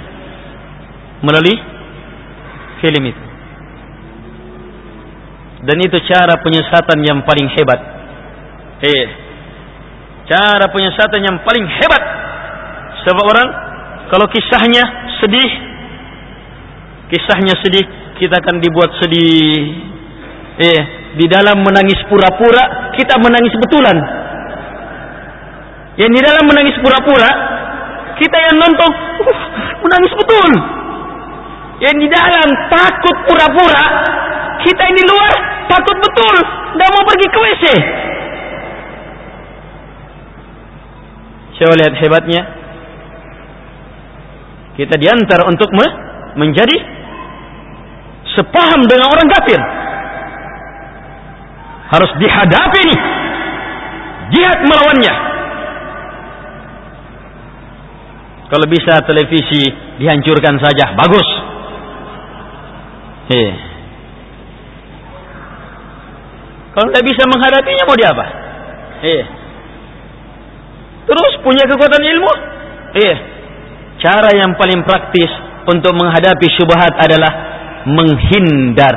melalui film itu. Dan itu cara penyesatan yang paling hebat. Eh cara penyesatan yang paling hebat. Sebab orang kalau kisahnya sedih kisahnya sedih kita akan dibuat sedih. Eh di dalam menangis pura-pura kita menangis betulan yang di dalam menangis pura-pura kita yang nonton uh, menangis betul. Yang di dalam takut pura-pura kita yang di luar takut betul tidak mau pergi ke WC Saya lihat hebatnya? Kita diantar untuk menjadi sepaham dengan orang kafir. Harus dihadapi nih jihad melawannya kalau bisa televisi dihancurkan saja bagus eh. kalau tidak bisa menghadapinya mau diapa eh. terus punya kekuatan ilmu eh. cara yang paling praktis untuk menghadapi syubhat adalah menghindar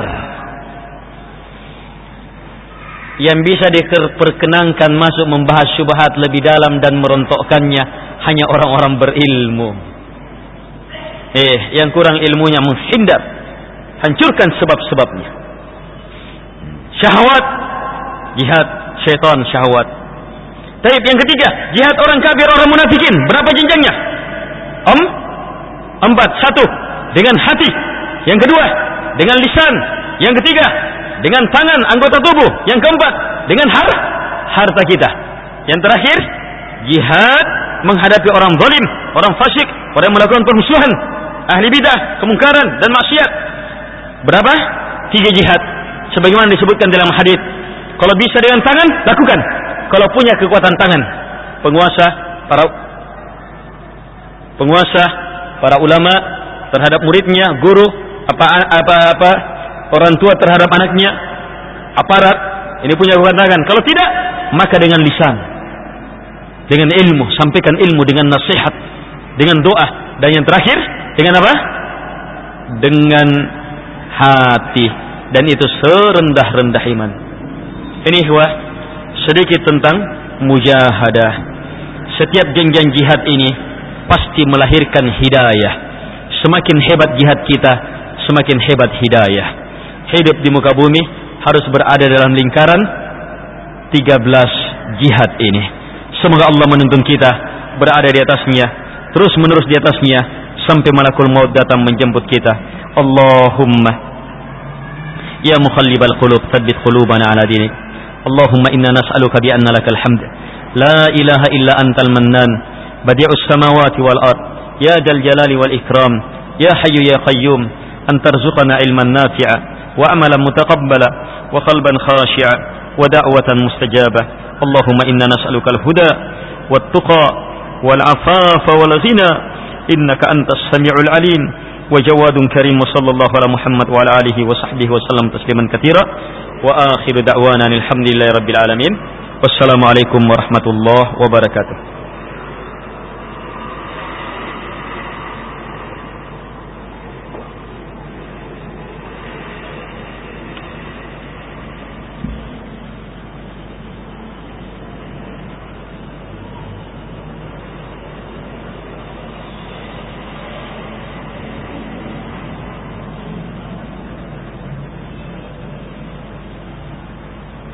yang bisa diperkenankan masuk membahas syubhat lebih dalam dan merontokkannya hanya orang-orang berilmu. Eh yang kurang ilmunya menghindar. Hancurkan sebab-sebabnya. Syahwat. Jihad syaitan syahwat. Taib yang ketiga. Jihad orang kafir orang munafikin. Berapa jenjangnya? Om? Empat. Satu. Dengan hati. Yang kedua, dengan lisan. Yang ketiga, dengan tangan anggota tubuh. Yang keempat, dengan har harta kita. Yang terakhir, jihad menghadapi orang zalim, orang fasik, orang yang melakukan permusuhan, ahli bidah, kemungkaran dan maksiat. Berapa? Tiga jihad. Sebagaimana disebutkan dalam hadis. Kalau bisa dengan tangan, lakukan. Kalau punya kekuatan tangan, penguasa para penguasa para ulama terhadap muridnya, guru apa apa apa orang tua terhadap anaknya aparat ini punya kewenangan kalau tidak maka dengan lisan dengan ilmu sampaikan ilmu dengan nasihat dengan doa. Dan yang terakhir dengan apa? Dengan hati. Dan itu serendah-rendah iman. Ini huwa sedikit tentang mujahadah. Setiap jenjang jihad ini pasti melahirkan hidayah. Semakin hebat jihad kita semakin hebat hidayah. Hidup di muka bumi harus berada dalam lingkaran 13 jihad ini. Semoga Allah menuntun kita berada di atasnya, terus menerus di atasnya sampai malakul maut datang menjemput kita. Allahumma ya mukhallibal qulub tsabbit qulubana ala dinik. Allahumma inna nas'aluka bi anna lakal hamd la ilaha illa antal mannan badi'us samawati wal ard ya dal jalali wal ikram ya hayyu ya qayyum an tarzuqana ilman nafi'a wa amalan mutaqabbala wa qalban khashi'a wa da'watan mustajabah اللهم إنا نسألك الهدى والتقى والعفاف والغنى إنك أنت السميع العليم وجواد كريم وصلى الله على محمد وعلى آله وصحبه وسلم تسليما كثيرا. وآخر دعوانا الحمد لله رب العالمين. والسلام عليكم ورحمة الله وبركاته.